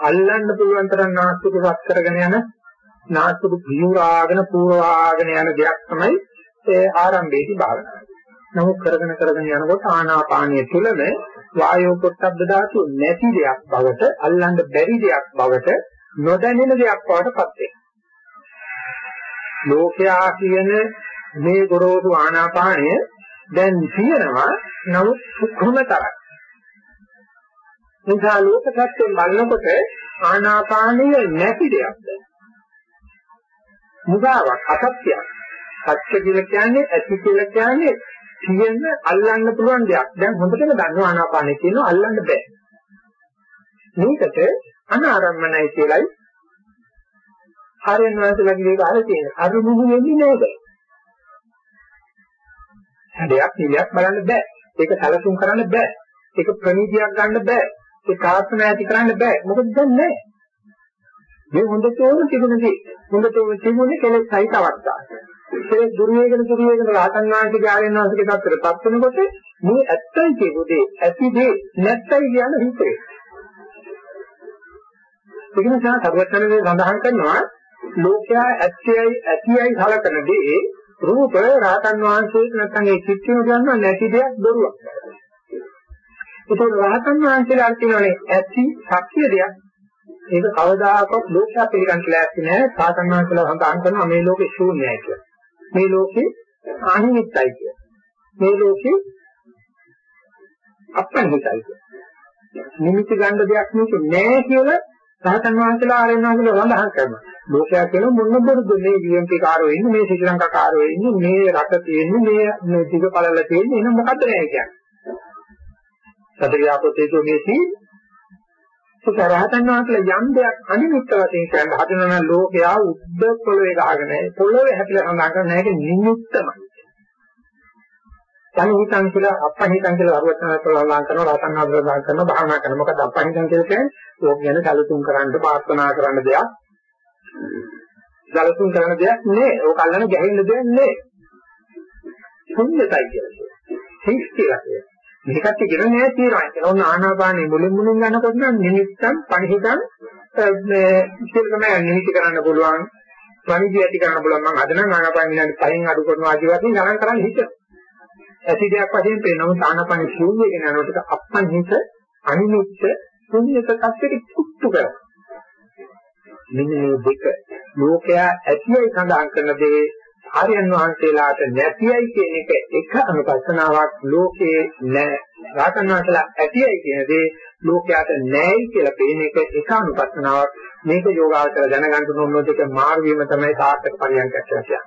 අල්ලන්න පුළුවන් තරම් නාස්තිකවත් කරගෙන යන නාස්තික පියුරාගෙන පූර්වාගෙන යන දෙයක් තමයි ඒ ආරම්භයේදී භාවනාව. නමුත් කරගෙන කරගෙන යනකොට ආනාපානිය තුළම වායෝ පොත්සබ්බ ධාතුව නැති දෙයක් බවට අල්ලන්න බැරි දෙයක් බවට නොදැනෙන දෙයක් බවට පත් වෙනවා. ලෝකයා කියන මේ ගොරෝසු ආනාපානය දැන් තියෙනවා නමුත් සුඛමතරයි. නිසා ලෝක සත්‍යයෙන් බලනකොට ආනාපානය නැති දෙයක්ද? මුගාවක් අසත්‍යයක්. සත්‍ය කියලා කියන්නේ ඇති කියලා කියන්නේ තියෙන අල්ලන්න පුළුවන් දෙයක්. දැන් හොඳටම දන්නවා ආනාපානෙ කියනවා අල්ලන්න බෑ. මේකට අනාරම්මනයි කියලයි ආර්යයන් වහන්සේලාගේ ඒක අහලා තියෙනවා. අරුමුහු වෙන්නේ නැහැ. හැඩයක් නිලයක් බලන්න බෑ. ඒක සැලසුම් කරන්න බෑ. ඒක ප්‍රණීතියක් ගන්න බෑ. ඒක කාර්යන ඇති කරන්න බෑ. මොකද දැන් නැහැ. මේ හොඳටම තිබුණේ හොඳටම තිබුණේ කෙලෙස් සහිත අවස්ථාවක්. ඒ දුර්වේගන දුර්වේගන රහතන් වහන්සේගේ ආර්යයන් වහන්සේගේ තත්ත්වයට පත් වෙනකොට මේ ඇත්තයි කියුවේ ඇති දේ නැත්තයි කියන හිතේ. ඒක නිසා සර්වඥයන් සඳහන් කරනවා ලෝකයා ඇත්තයි ඇතියි සලකන දේ රූප රහතන් වහන්සේට නැත්නම් ඒ චිත්තය කියනවා නැති දෙයක් බොරුවක්. ඒක රහතන් වහන්සේලා කියනවානේ ඇති සත්‍ය දෙයක්. ඒක කවදාකවත් ලෝකයා පිළිගන්න ලෑස්ති නැහැ. රහතන් වහන්සේලා සඳහන් කරනවා මේ ලෝකේ ශූන්‍යයි කියලා. මේ ලෝකේ අනිමිත්තයි කියලා. මේ ලෝකේ අප්‍රණිතයි කියලා. නිමිති ගන්න දෙයක් නෙක නෑ කියලා රහතන් වහන්සේලා ආරයන් වහන්සේලා සඳහන් කරනවා. ලෝකයා කියන මොන බොරුද මේ GMP කාරෝ ඉන්නේ මේ ශ්‍රී ලංකා කාරෝ ඉන්නේ මේ රට තියෙන්නේ මේ මේ දිග පළල තියෙන්නේ එන මොකද්ද නෑ කියන්නේ. සතරියාපතේතු මේ තියෙන්නේ ඒක රහතන් වහන්සේලා යම් දෙයක් අනිමිත්ත වශයෙන් කියන්න හදනවා නම් ලෝකයා උද්ද පොළවේ ගහගෙන පොළවේ හැපිලා සඳහන් කරන එක නිමිත්තමයි. සංහිතං කියලා අපහිතං කියලා අරුවචන සලල්ලාන් කරනවා රහතන් වහන්සේලා කරනවා භාවනා කරනවා. මොකද අපහිතං කියලා කියන්නේ ඕක ගැන සැලසුම් කරන්න ප්‍රාර්ථනා කරන්න දෙයක්. සැලසුම් කරන දෙයක් නේ ඕක අල්ලන ගැහෙන්න දෙයක් නේ ශුන්‍යතයි කියලා. හිස් කියලා කියන්නේ. මේකත් කියන නෑ තියෙනවා කියලා. ඔන්න ආනාපානෙ මුලින් මුලින් ගන්නකොට නම් නිමිත්තන් පණිහිතන් මේ ඉතිරිකම නිමිති කරන්න පුළුවන්. වනිජය ඇති කරන්න පුළුවන්. මම අද නම් ආනාපාන විනාඩි 5න් අඩු කරනවා ආදි වශයෙන් ගණන් කරන්න හිතනවා ඇති දෙයක් වශයෙන් පේනම ආනාපාන ශූන්‍ය කියන අනොට අප්පන්හිත අනිමිත්ත ශූන්‍යත tattete පුත්තු කර. මෙන්න මේ දෙක ලෝකයා ඇතියි සඳහන් කරන දේ ආර්යයන් වහන්සේලාට නැතියි කියන එක එක අනුපස්සනාවක් ලෝකේ නැහැ. රාතන් වහන්සේලා ඇතියි කියන දේ ලෝකයට නැහැයි කියලා පේන එක එක අනුපස්සනාවක්. මේක යෝගාවචර දැනගන්න ඕන දෙක මාර්ග වීම තමයි සාර්ථක පරියන්කයක් කියන්නේ.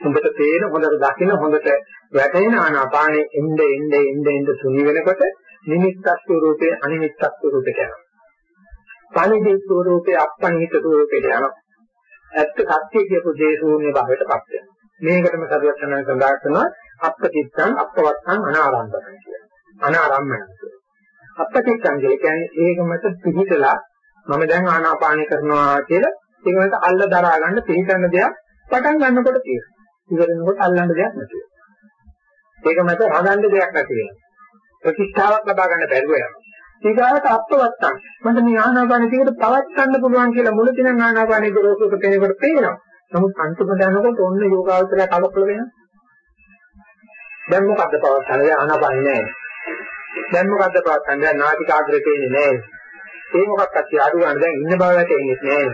හොඳට තේන හොඳට දකින හොඳට වැටෙන ආනාපානෙ එnde එnde එnde එnde සුනි වෙනකොට නිමිත්තක් ස්වරූපේ අනිමිත්තක් ස්වරූපේ යනවා. පණිදේ ස්වරූපේ අපණිත ස්වරූපේ යනවා. ඇත්ත සත්‍ය කියපු දේ ශූන්‍ය භාවයට පත් වෙනවා. මේකටම සරුවචනන් සඳහන් කරනවා අප්පතිත්තං අප්පවත්තං අනාරම්භකම් කියලා. අනාරම්මණය කියලා. අප්පතිත්තං කියන්නේ ඒක මත පිළිතලා මම දැන් ආනාපානය කරනවා කියලා ඒක මත අල්ල දරා ගන්න පිළිගන්න දෙයක් පටන් ගන්නකොට තියෙනවා. ඉවරනකොට අල්ලන්න දෙයක් නැති වෙනවා. ඒක මත හදන්න දෙයක් නැති වෙනවා. ප්‍රතිස්ථාවක් ලබා ගන්න බැරුව යනවා. ඊගාවට අප්පවත්තං මට මේ ආනාපාන ටිකට පවත් ගන්න පුළුවන් කියලා මුල දින ආනාපානයේ ගොරෝසුක කෙනෙකුට පේනවා. නමුත් අන්තිමට යනකොට ඔන්න යෝගාවචරය කලකොල වෙනවා. දැන් මොකද්ද පවත් ගන්න ආනාපානේ නැහැ. දැන් මොකද්ද පවත් ගන්න නාටිකාග්‍රේ පේන්නේ නැහැ. ඒ මොකක්වත් අඩු ගන්න දැන් ඉන්න බව වැටෙන්නේ නැහැ.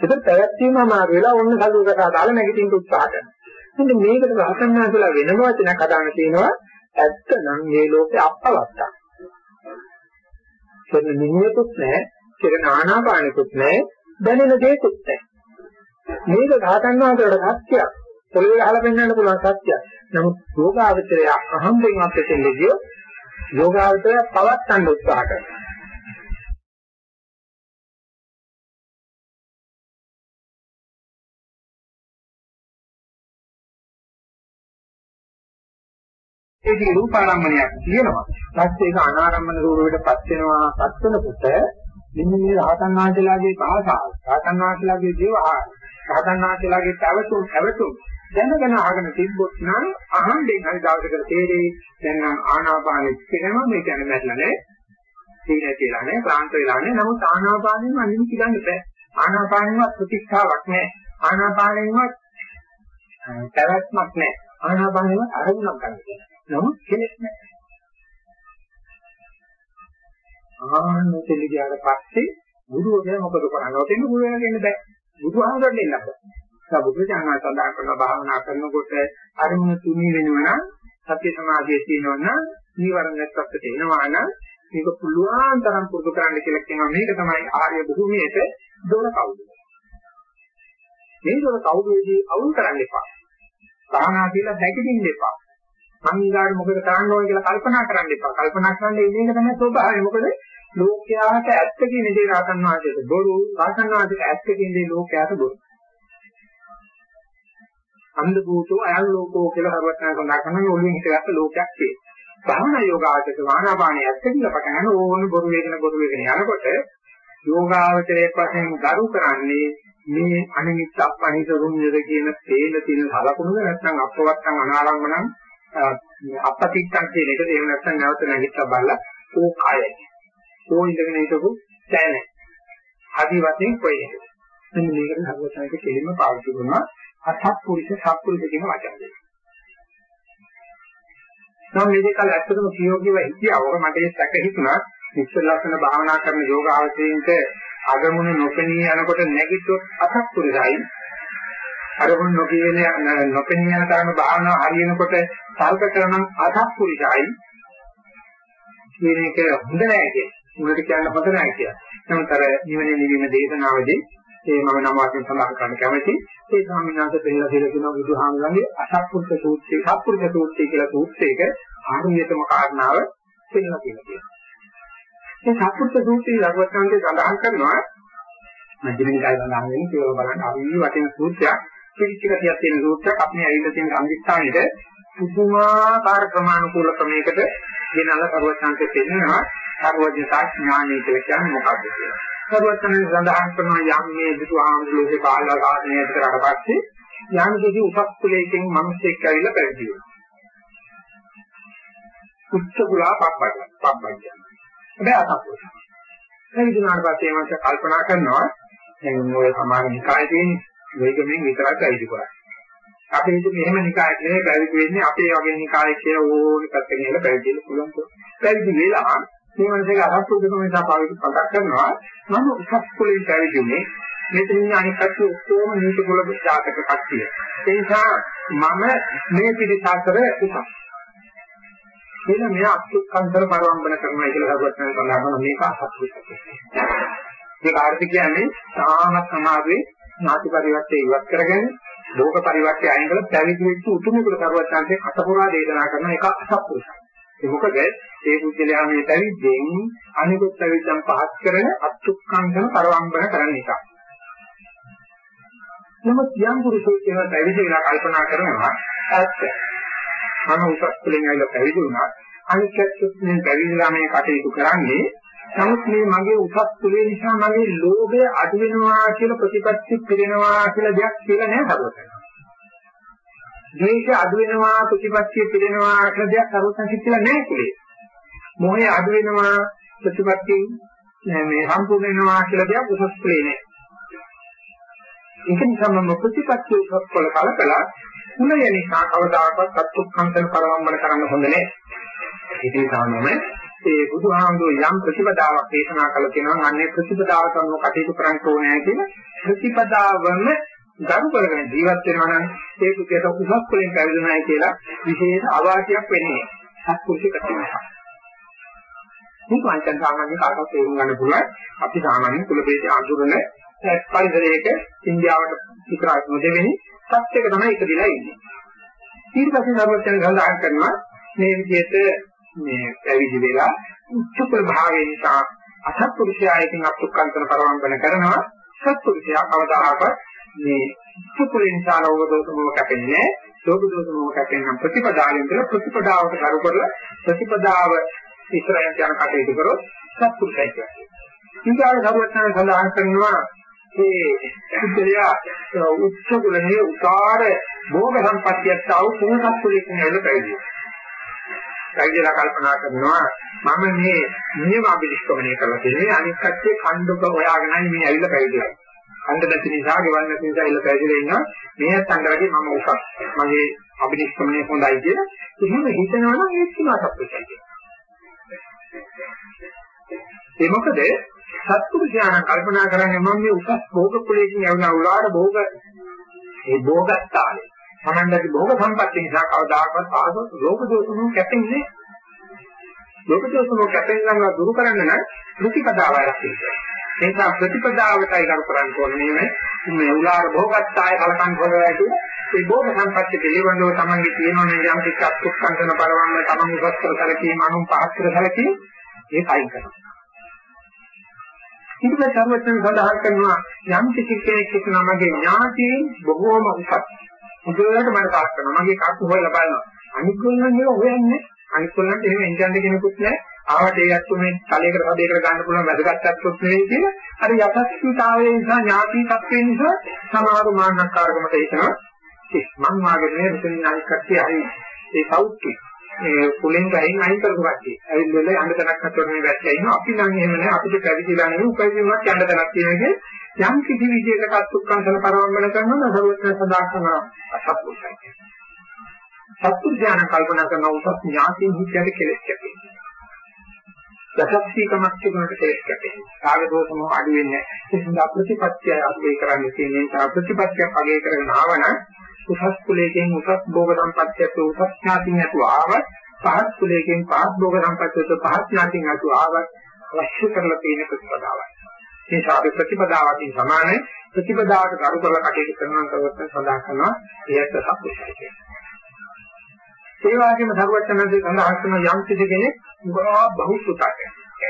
ඒක පැවැත්වීම අමාරු වෙලා ඔන්න කලුකට දාලා නැගිටින්න උත්සාහ කරනවා. ඉතින් මේකට රහතන්වහන්සේලා වෙනම වචනයක් හදාන්න තියෙනවා ඇත්ත නම් මේ ලෝකේ අපවත්තා. කරන නිමියකුත් නැහැ, කරන ආනාපානිකුත් නැහැ, දැනෙන දෙයක්වත් නැහැ. මේක රහතන්වහන්සේලාට සත්‍යයක්. පොළවේ ගහලා පෙන්වන්න පුළුවන් සත්‍යයක්. නමුත් යෝගාවචරය අහම්බෙන් අපිට දෙවියෝ යෝගාවචරය පවත්වන්න උත්සාහ කරනවා. ඒකේ රූපාරම්මණයක් තියෙනවා. ඊපස්සේ ඒක අනාරම්මන රූපයට පත් වෙනවා. පත් වෙනකොට මෙන්න මේ රහතන් වහන්සේලාගේ භාෂාව, රහතන් වහන්සේලාගේ ජීවහාර, රහතන් වහන්සේලාගේ පැවතුම් පැවතුම් දැනගෙන අහගෙන තිබ්බොත් නම් අහම්බෙන් හරි දවසකට තේරෙයි දැන් නම් ආනාපානෙත් කියනවා මේ කියන්නේ මැරලා නැහැ. තීන කියලා නැහැ, ක්ලාන්ත වෙලා නැහැ. නමුත් ආනාපානෙම අනිත් ගන්න බෑ. ආනාපානෙවත් ප්‍රතිස්ථාවක් නැහැ. ආනාපානෙවත් පැවැත්මක් නැහැ. ආනාපානෙවත් අරමුණක් ගන්න බෑ. නමුත් කෙලෙස් නැහැ. ආන්න දෙලි ගියාට පස්සේ බුදුවදේ මොකද කරන්නේ? ඔතෙන් බුදුවෙන දෙන්න බෑ. බුදුහාමුදුරන් දෙන්න බෑ. ඒක බුදුචානන් සඳහන් කරන භාවනා කරනකොට අරමුණ තුනී වෙනවා නම් සත්‍ය සමාධිය තියෙනවා නම් නීවරණයක් අපිට එනවා නම් මේක පුළුවන් තරම් පුරුදු කරන්න කියලා කියනවා මේක තමයි ආර්ය භූමියේට දොර කවුද මේ දොර කවුදේදී අවුල් කරන්න එපා භාවනා කියලා හැකිදින්න එපා මම ඊගාට මොකද කරන්න ඕන කියලා කල්පනා කරන්න එපා. කල්පනා කරන්නේ ඉන්නේ එක තමයි ස්වභාවය. මොකද ලෝකයාට ඇත්ත කියන දේ රාතන් වාදයට බොරු, රාතන් වාදයට ඇත්ත කියන දේ ලෝකයාට බොරු. අන්ධ භූතෝ අයං ලෝකෝ කියලා හරවත්නා සඳහන් කරන ඔළුවෙන් හිතගත්ත ලෝකයක් තියෙනවා. භාවනා යෝගාචක වානාපාණිය ඇත්ත කියලා පටන් ගන්න ඕන බොරු වේගන බොරු වේගන යනකොට යෝගාවචරයේ වශයෙන් ගරු කරන්නේ මේ අනිමිත් අපනිත රුඤ්ඤද කියන තේන තින හලකුණුද නැත්නම් අපවත්තන් අනාරම්මනම් අපතිත්තන් කියන එකද එහෙම නැත්නම් නැවත නැගිටලා බලලා ඕ කයයි. ඕ ඉඳගෙන හිටපු දැන. ආදි වශයෙන් කොයිද? මෙන්න මේකට හරවතනක කෙලින්ම පාවිච්චි කරනවා අසත්පුරුෂ සත්පුරුෂ කියන වචන දෙක. නම් මේ දෙක ඇත්තටම ප්‍රයෝගිකව හිතියව මට ඒ සැක හිතුණා ඉස්සර ලස්සන භාවනා කරන යෝග අවශ්‍යයින්ට අගමුණ නොපෙනී යනකොට නැගිට්ටොත් අසත්පුරුෂයි අරමුණ නොකියන නොපෙනී යන තරම භාවනාව හරියනකොට සල්ප කරන අසත්පුරුෂයි කියන එක හොඳ නැහැ කිය. උනට කියන්න හොඳ නැහැ කිය. නමුත් අර නිවනේ නිවීම දේශනාවේදී ඒ මම නම් වාක්‍යයෙන් සඳහන් කරන්න කැමති ඒ ස්වාමීන් වහන්සේ පෙන්නලා දෙලා තියෙනවා බුදුහාමුදුරන්ගේ අසත්පුරුෂ සූත්‍රය, සත්පුරුෂ සූත්‍රය කියලා සූත්‍රයක ආර්යතම කාරණාව පෙන්නලා තියෙනවා. මේ සත්පුරුෂ සූත්‍රය ලඝුවත්වන්ගේ සඳහන් කරනවා මධ්‍යම නිකාය සඳහන් වෙන කියලා බලන්න අපි වටින සූත්‍රයක් පිළිච්ච ගතියක් තියෙන සූත්‍රයක් අපි ඇවිල්ලා තියෙන අංගිස්ථානෙට පුදුමාකාර ප්‍රමාණිකූල ක්‍රමයකට ගෙනල්ලා සර්වඥාන්සේ පෙන්නනවා සර්වඥතා ඥානය කියලා කියන්නේ මොකක්ද කියලා. සර්වඥයන් සඳහන් කරනවා යම් මේ දුතු ආන්දලෝකේ කාලලා සාධනයට කරාට පස්සේ යම් කිසි උසස් කුලයකින් මිනිස්සෙක් ඇවිල්ලා පැවිදි වෙනවා. උච්ච කුලා පප්පජ පප්පජ. හැබැයි අසප්පුරුෂ. පැවිදි වුණාට පස්සේ මම කල්පනා කරනවා දැන් ඔය සමාන නිකායේ තියෙන වේගමෙන් විතරක් ඇවිදි කරන්නේ. අපි හිතමු එහෙම නිකායක් නෙවෙයි පැවිදි වෙන්නේ අපේ වගේ නිකායක් කියලා ඕනි පැත්තකින් ඉල පැවිදි වෙන්න පුළුවන්. පැවිදි වෙලා මේ මනසේ අරස්සුකම නිසා පාවිච්චි පටක් කරනවා මම උසස් කුලෙන් පැවිදි වුණේ මෙතන ඉන්න අනිත් කට්ටිය ඔක්කොම නීති කුල ජාතක කට්ටිය. ඒ නිසා මම මේ පිළිස අතර උසස්. එන මෙය අත්ුක්කන්තර පරවම්බන කරනවා කියලා හදුවත් නම් සඳහන් කරන මේක අසත්පුරුෂකේ. මේ කාර්ය කියන්නේ සාමත් සමාධියේ ඥාති පරිවර්තය ඉවත් කරගෙන ලෝක පරිවර්තය අයින් කරලා පැවිදි වෙච්ච උතුමෙකුට කරුවත්යන්ගේ අතපුරා දේශනා කරන එක අසත්පුරුෂයි. ඒ මොකද ඒ පුද්ගලයා මේ පැවිද්දෙන් අනිකුත් පැවිද්දන් පහත් කරන අත්ුක්කංශන පරවම්බන කරන එක. නමුත් යම් පුරුෂයෙක් කියන පැවිදි වෙලා කල්පනා කරනවා ඇත්ත. මම උසස් කුලෙන් ඇවිල්ලා පැවිදි වුණා. අනිත් පැත්තත් මේ පැවිදිලා මේ කටයුතු කරන්නේ නමුත් මේ මගේ උසස් කුලේ නිසා මගේ ලෝභය අඩු වෙනවා කියලා ප්‍රතිපත්ති පිරෙනවා කියලා දෙයක් කියලා නෑ හදවතට. ද්වේෂය අඩු වෙනවා ප්‍රතිපත්තිය පිරෙනවා කියලා දෙයක් හදවතට කියලා නෑ කුලේ. මොහේ අඩු වෙනවා ප්‍රතිපත්ති මේ සම්පූර්ණ වෙනවා කියලා දෙයක් උසස් කුලේ නෑ. ඒක නිසා මම ප්‍රතිපත්ති උසස් කුල කලකලා කුලය නිසා කවදාකවත් සත්තුක්ඛන්තන පරවම්බන කරන්න හොඳ නෑ. ඒක නිසා මම ඒ බුදුහාමුදුරුවෝ යම් ප්‍රතිපදාවක් දේශනා කළ තියෙනවා අන්නේ ප්‍රතිපදාවට අනුව කටයුතු කරන්න ඕනේ කියලා ප්‍රතිපදාවම ගරු කරගෙන ජීවත් වෙනවා නම් ඒ පුතේට උසස් කුලෙන් පැවිදුණායි කියලා විශේෂ අවාසියක් වෙන්නේ සත්පුරුෂ කටයුතු. මේක වංචන් සාමාන්‍ය කාටවත් තේරුම් ගන්න පුළුවන් අපි සාමාන්‍ය කුල බේද අඳුරන පරිසරයක ඉන්දියාවට විතරක් නොදෙවෙනි සත්‍යක තමයි ඉපදිලා ඉන්නේ. ඊට පස්සේ නරවචන සඳහන් කරනවා මේ විදිහට මේ පැවිදි වෙලා උච්ච ප්‍රභාවයෙන් නිසා අසත්පුරුෂයායකින් අත්ුක්කන්තන පරවම්බන කරනවා සත්පුරුෂයා කවදාහක්වත් මේ උච්ච නිසා රෝගදෝෂමව කැපෙන්නේ රෝගදෝෂමව කැපෙන ප්‍රතිපදාවෙන් කියලා ප්‍රතිපදාවට කරු කරලා ප්‍රතිපදාව ඉස්සරහින් යන කටයුතු කරොත් සත්පුරුෂයි කියන්නේ. ඊගාට සර්වඥයන් සඳහන් කරනවා මේ සුද්ධලියා උච්ච කුලයේ උකාර භෝග සම්පත්තියට ආව කුණසත්පුරේ කියන එළ පැවිදි. පැවිදිලා කල්පනා කරනවා මම මේ නියම අභිෂ්ක්‍මණය කරලා තියෙන්නේ අනිත් කච්චේ කණ්ඩක හොයාගෙනයි මේ ඇවිල්ලා පැවිදිලා. කණ්ඩ නැති නිසා, ගෙවල් නැති නිසා ඇවිල්ලා පැවිදිලා ඉන්නවා. මේ සංගරගේ මම උසස්. මගේ අභිෂ්ක්‍මණය හොඳයි කියලා. එහෙම හිතනවා නම් ඒක සමාසප්පුසයි කියලා. ඒ මොකද සත්පුරුෂයාන කල්පනා කරන්නේ මම මේ උසස් භෝග කුලයකින් යවුනා උලාර භෝග ඒ භෝගස්ථානේ තමන්ගේ භෝග සම්පත්තිය නිසා කවදාකවත් ආසොත් ලෝක දෝෂණු කැපෙන්නේ ලෝක දෝෂණු කැපෙන්න නම් දුරු කරන්න නම් ප්‍රතිපදාව ආරම්භ ඒ නිසා ප්‍රතිපදාවටයි කර කරන්න ඕනේ මේ උලාර භෝගත්තාය කලකන් කරලා කියන ඒ භෝග සම්පත්තිය පිළිබඳව තමන්ගේ තියෙනවනේ යම් කිසි අත්ුක්කන්තන පරවන්න තමන් උසස් කර සැලකීම අනුන් පහත් කර සැලකීම ඒකයි කරන්නේ. ඊට පස්සේ සර්වඥයන් සඳහන් කරනවා යම් කිසි කෙනෙක් එක්ක නමගේ ඥාතීන් බොහෝම උසස් මුදලට මම කාක් කරනවා. මගේ කක්ක හොයලා බලනවා. අනිත් කොල්ලන් ඒක හොයන්නේ. අනිත් කොල්ලන්ට එහෙම එන්ජන්ද කෙනෙකුත් නැහැ. ආවට ඒ අත්තු මේ තලයකට පදයකට ගන්න පුළුවන් වැදගත් අත්තුත් නෙවෙයි කියලා. අර යටස්ථිතාවයේ නිසා ඥාති තත්ත්වයේ නිසා සමහර මාන්නකාරකමට හිතනවා. ඒ මං වාගේ මේ මෙතන අනිත් කට්ටිය හරි ඒ සෞඛ්‍ය ඒ කුලෙන් ගහින් අයින් කරපු කට්ටිය. ඇවිල්ලා යන්න තැනක් නැතුව මේ වැටලා ඉන්නවා. අපි නම් එහෙම නැහැ. අපිට පැවිදිලා නෙවෙයි උපයීමක් යන්න තැනක් තියෙනකේ යම් කිසි විදිහකට අත්ුක්කංශන පරවම්බන කරනවා නම් සර්වඥ සදා කරන අසත්පුරුෂයි. සත්පුරුෂයන් කල්පනා කරන උසස් ඥාතින් හිතයට කෙලෙස් කැපෙනවා. දසක්ෂීකමක් තිබුණට කෙලෙස් කැපෙනවා. කාග දෝෂම අඩු වෙන්නේ නැහැ. ඒ නිසා ප්‍රතිපත්තිය අගය කරන්න තියෙන නිසා ප්‍රතිපත්තියක් අගය කරගෙන ආවනම් උසස් කුලයෙන් උසස් භෝග සම්පත්තියට උසස් ඥාතින් ඇතුව ආවත් පහත් කුලයෙන් පහත් භෝග සම්පත්තියට පහත් ඥාතින් ඇතුව ආවත් අවශ්‍ය කරලා තියෙන ප්‍රතිපදාවයි. ඒ ශාප ප්‍රතිපදාවකින් සමානයි ප්‍රතිපදාවට කරු කරලා කටයුතු කරනවා කරවත් සඳහන් කරනවා ඒත් සප්පුෂයි කියන්නේ. ඒ වගේම සරුවචනන්සේ සඳහන් කරන යම් කිසි කෙනෙක් උගා බහුසුතක.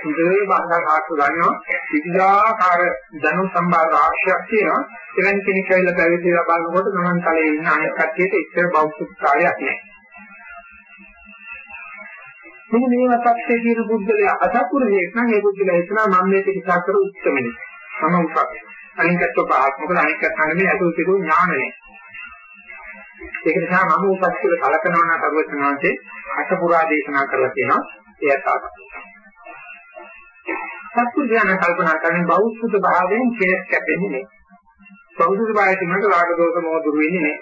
ඉතින් බාහනා කාටු ගන්නවා විවිධාකාර ධනු සම්භාර රාශියක් තියෙනවා. එවැනි කෙනෙක් ඇවිල්ලා පැවිදිලා බලනකොට මනන් තලයේ ඉන්න අනෙක් කට්ටියට එච්චර බහුසුතාවයක් නැහැ. මෙන්න මේ වතක්සේ කියන බුද්ධලයා අසත්පුරුෂයෙක් නම් ඒ බුද්ධලයා හිතනවා මම මේක විචාර කර උත්තරමනේ. මම උසස්. අනිකත්ව පහක් මොකද අනිකත් අන්නේ අසුල් පිටු ඥානනේ. ඒක නිසා මම උසස් කියලා කලකනවා නම් කරුවචනාංශේ අටපුරා දේශනා කරලා තියෙනවා. එයත් ආගම. සත්පුරුෂයන් කල්පනා කරන්නේ බෞද්ධ භාවයෙන් කෙලස් කැපෙන්නේ නේ. බෞද්ධ භාවයෙන් මට රාග දෝෂ මොහ දුරු වෙන්නේ නේ.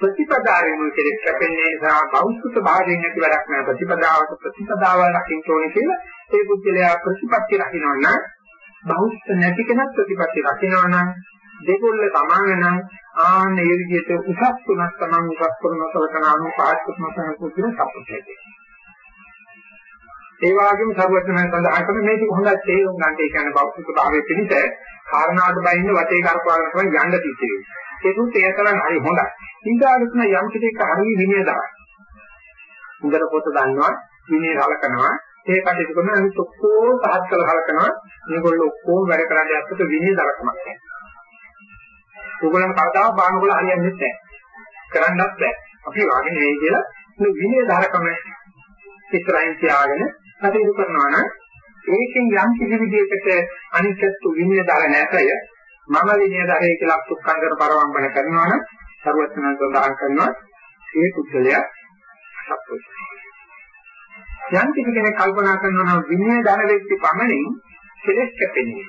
ප්‍රතිපදාවෙන් මුල් කෙරෙක් කැපෙන්නේ නිසා බෞද්ධ භාවයෙන් නැති වැඩක් නෑ ප්‍රතිපදාවට ප්‍රතිපදාව රකින්න ඕනේ කියලා ඒ පුද්ගලයා ප්‍රතිපත්ති රකින්නවා නම් බෞද්ධ නැති කෙනෙක් ප්‍රතිපත්ති රකින්නවා නම් දෙකොල්ල සමාන නම් ආන්න ඒ විදිහට උසස් තුනක් තමන් උසස් කරන සලකන අනුපාතක මතන කුදින සම්පූර්ණයි. ඒ වගේම සර්වඥයන් සඳහන් කරන මේක හොඳයි තේරුම් ගන්න ඒ කියන්නේ බෞද්ධ භාවයේ පිළිත කාරණාවට බයින්න වටේ කරකවගෙන තමයි යන්න තිබෙන්නේ. ඒකුත් ඒ තරම් හරි හොඳයි. ඊගාටම යම් කිසික හරි විනයදායි. හොඳට පොත දන්නවා විනය සලකනවා ඒ කටයුතු කරන අනිත් ඔක්කොම පහත් කළ සලකනවා මේගොල්ලෝ ඔක්කොම වැඩ කරන්නේ අපිට විනය දරකමක් නැහැ. ඕගොල්ලන් කවදාවත් බානකොල හරියන්නේ නැහැ. කරන්නත් බෑ. අපි වාගේ නෙවෙයි කියලා මේ විනය ධාරකම ඉස්සරහින් තියාගෙන කටයුතු කරනවා නම් ඒකෙන් යම් කිසි විදිහකට අනිත්‍යත්ව විනය ධාර නැතය මම විනය ධාරය කියලා සුක්ඛංගර පරවම්බන කරනවා නම් සර්වඥයන් සඳහන් කරනවා ඒ පුද්ගලයා සත්පුරුෂ. යම් කිසි කෙනෙක් කල්පනා කරනවා නම් විනය ධාර වෙච්ච පමණින් කෙලෙස් කැපෙන්නේ.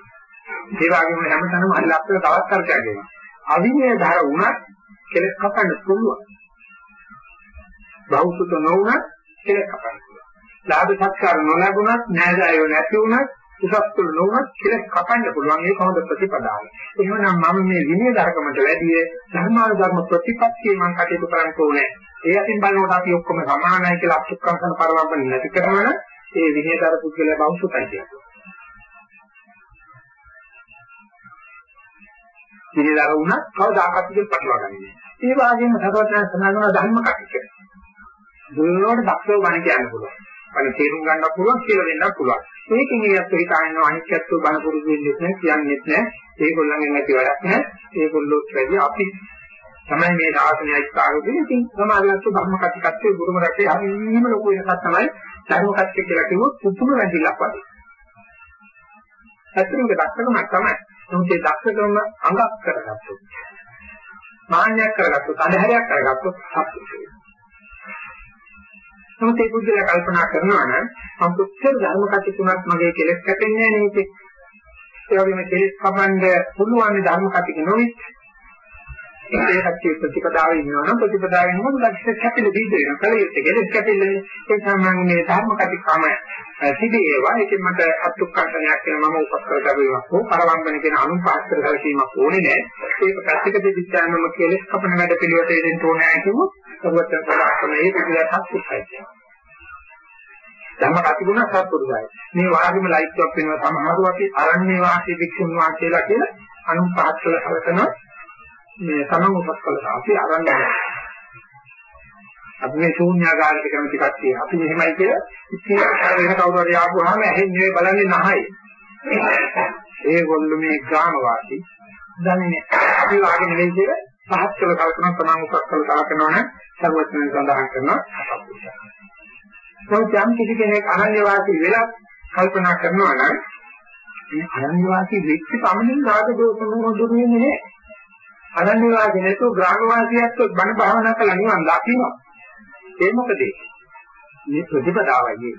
ඒ වගේම හැමතැනම හරි ලක්ෂණ තවත් කරකැ දෙනවා. අවිනය ධාර වුණත් කෙලස් කපන්න පුළුවන්. බෞද්ධ නොවුණත් කෙලස් කපන්න පුළුවන්. ලාභ සත්කාර නොලැබුණත් නෑදෑයෝ නැති වුණත් උසස් කුල නොවුණත් කෙලස් කපන්න පුළුවන්. ඒක හොඳ ප්‍රතිපදාව. එහෙමනම් මම මේ විනය ධර්මකට වැඩිය ධර්මාන ධර්ම ප්‍රතිපත්තිය මම කටයුතු කරන්න ඕනේ. ඒ අතින් බලනකොට අපි ඔක්කොම සමානයි කියලා අසුක්කම් කරන පරවම්බන නැති කරනවනේ ඒ විනය ධර්ම පුද්ගලයා බෞද්ධයි කියනවා. පිළිදර වුණා කවදාකවත් ඉතින් පටලවා ගන්නේ. ඒ වගේම සතරවචන සමානව ධර්ම කටික. දුන්නෝට දක්ෂව බණ කියන්න පුළුවන්. බණ තේරුම් ගන්න පුළුවන් කියලා දෙන්නත් පුළුවන්. මේකෙන් ඒත් හිතාගෙන අනිත්‍යත්ව බණ පුරුදු වෙන්නේ නැහැ කියන්නේත් නැහැ. ඒගොල්ලන්ගෙන් නැති වැඩක් නැහැ. ඒගොල්ලොත් වැඩි අපි තමයි මේ ආසනය ඉස්සාරගෙන ඉතින් සමාජයත් ධර්ම කටිකත්වයේ ගුරුම රටේ හරිම ලොකු වෙනසක් තමයි ධර්ම කටික කියලා කිව්වොත් පුදුම වැදිලක් වගේ. ඇත්තටම දක්ෂකමක් තමයි. නමුත් ඒ දක්ෂකම අඟක් කරගත්තොත් මාන්නයක් කරගත්තොත් අධහැරයක් කරගත්තොත් සතුටුයි. නමුත් ඒ බුද්ධිලා කල්පනා කරනවා නම් මම කොච්චර ධර්ම කටයුතුක් මගේ කෙලෙස් කැපෙන්නේ නැහැ නේද? ඒ වගේම කෙලෙස් කපන්න පුළුවන් ධර්ම කටයුතු නොවිත් ඒ කච්චේ ප්‍රතිපදාවේ ඉන්නවනම් ප්‍රතිපදාවෙන් මොකද? දැක්ක කැපිලි දීද වෙන කලියත් කෙලෙස් කැපිල්ලනේ ඒ තමයි මේ ධර්ම කටයුතුම සිදේවා ඒකෙන් මට අත්ුක්කර්ෂණයක් කියන මම උපස් කරගන්නවා හෝ පරවම්බන කියන අනුපාස්තර කල්පීමක් ඕනේ නෑ ඒක පැත්තක දෙවිච්චානම කෙලෙස් කපන වැඩ පිළිවෙත දෙන්න ඕනේ කිව්වොත් සර්වත්‍ය සදාකමේ පිළිවෙතක් සුඛයි ධර්ම කතිගුණ සත්පුරුසයි මේ වාග්යම ලයිට්වක් වෙනවා සමහරව අපි අරණ්‍ය වාසී වික්ෂුන් වාසීලා කියලා අනුපාස්තර කල්පන මේ තමන් උපස් කළා අපි අරණ්‍ය අපි මේ ශූන්‍යාකාරයට කැමති කට්ටිය. අපි මෙහෙමයි කියලා ඉතින් වෙන කවුරු හරි ආපුවාම ඇහෙන්නේ බලන්නේ නැහයි. ඒගොල්ලෝ මේ ග්‍රාම වාසී දන්නේ අපි වාගේ නෙවෙයි කියලා පහත් කළ කල්පනා තමන් උපස් කළ කලකනවා නම් සර්වඥයන් සඳහන් කරනවා. කොහොමද යම් කිසි කෙනෙක් අනන්‍ය වාසී වෙලා කල්පනා කරනවා නම් මේ අනන්‍ය වාසී වෙච්ච පමණින් රාග දෝෂ මොන දුරු වෙන්නේ නැහැ. අනන්‍ය වාසී නැතුව ග්‍රාම වාසියත් බණ භාවනා කළා නිවන් දකින්නවා. ඒ මොකද මේ ප්‍රතිපදාවයි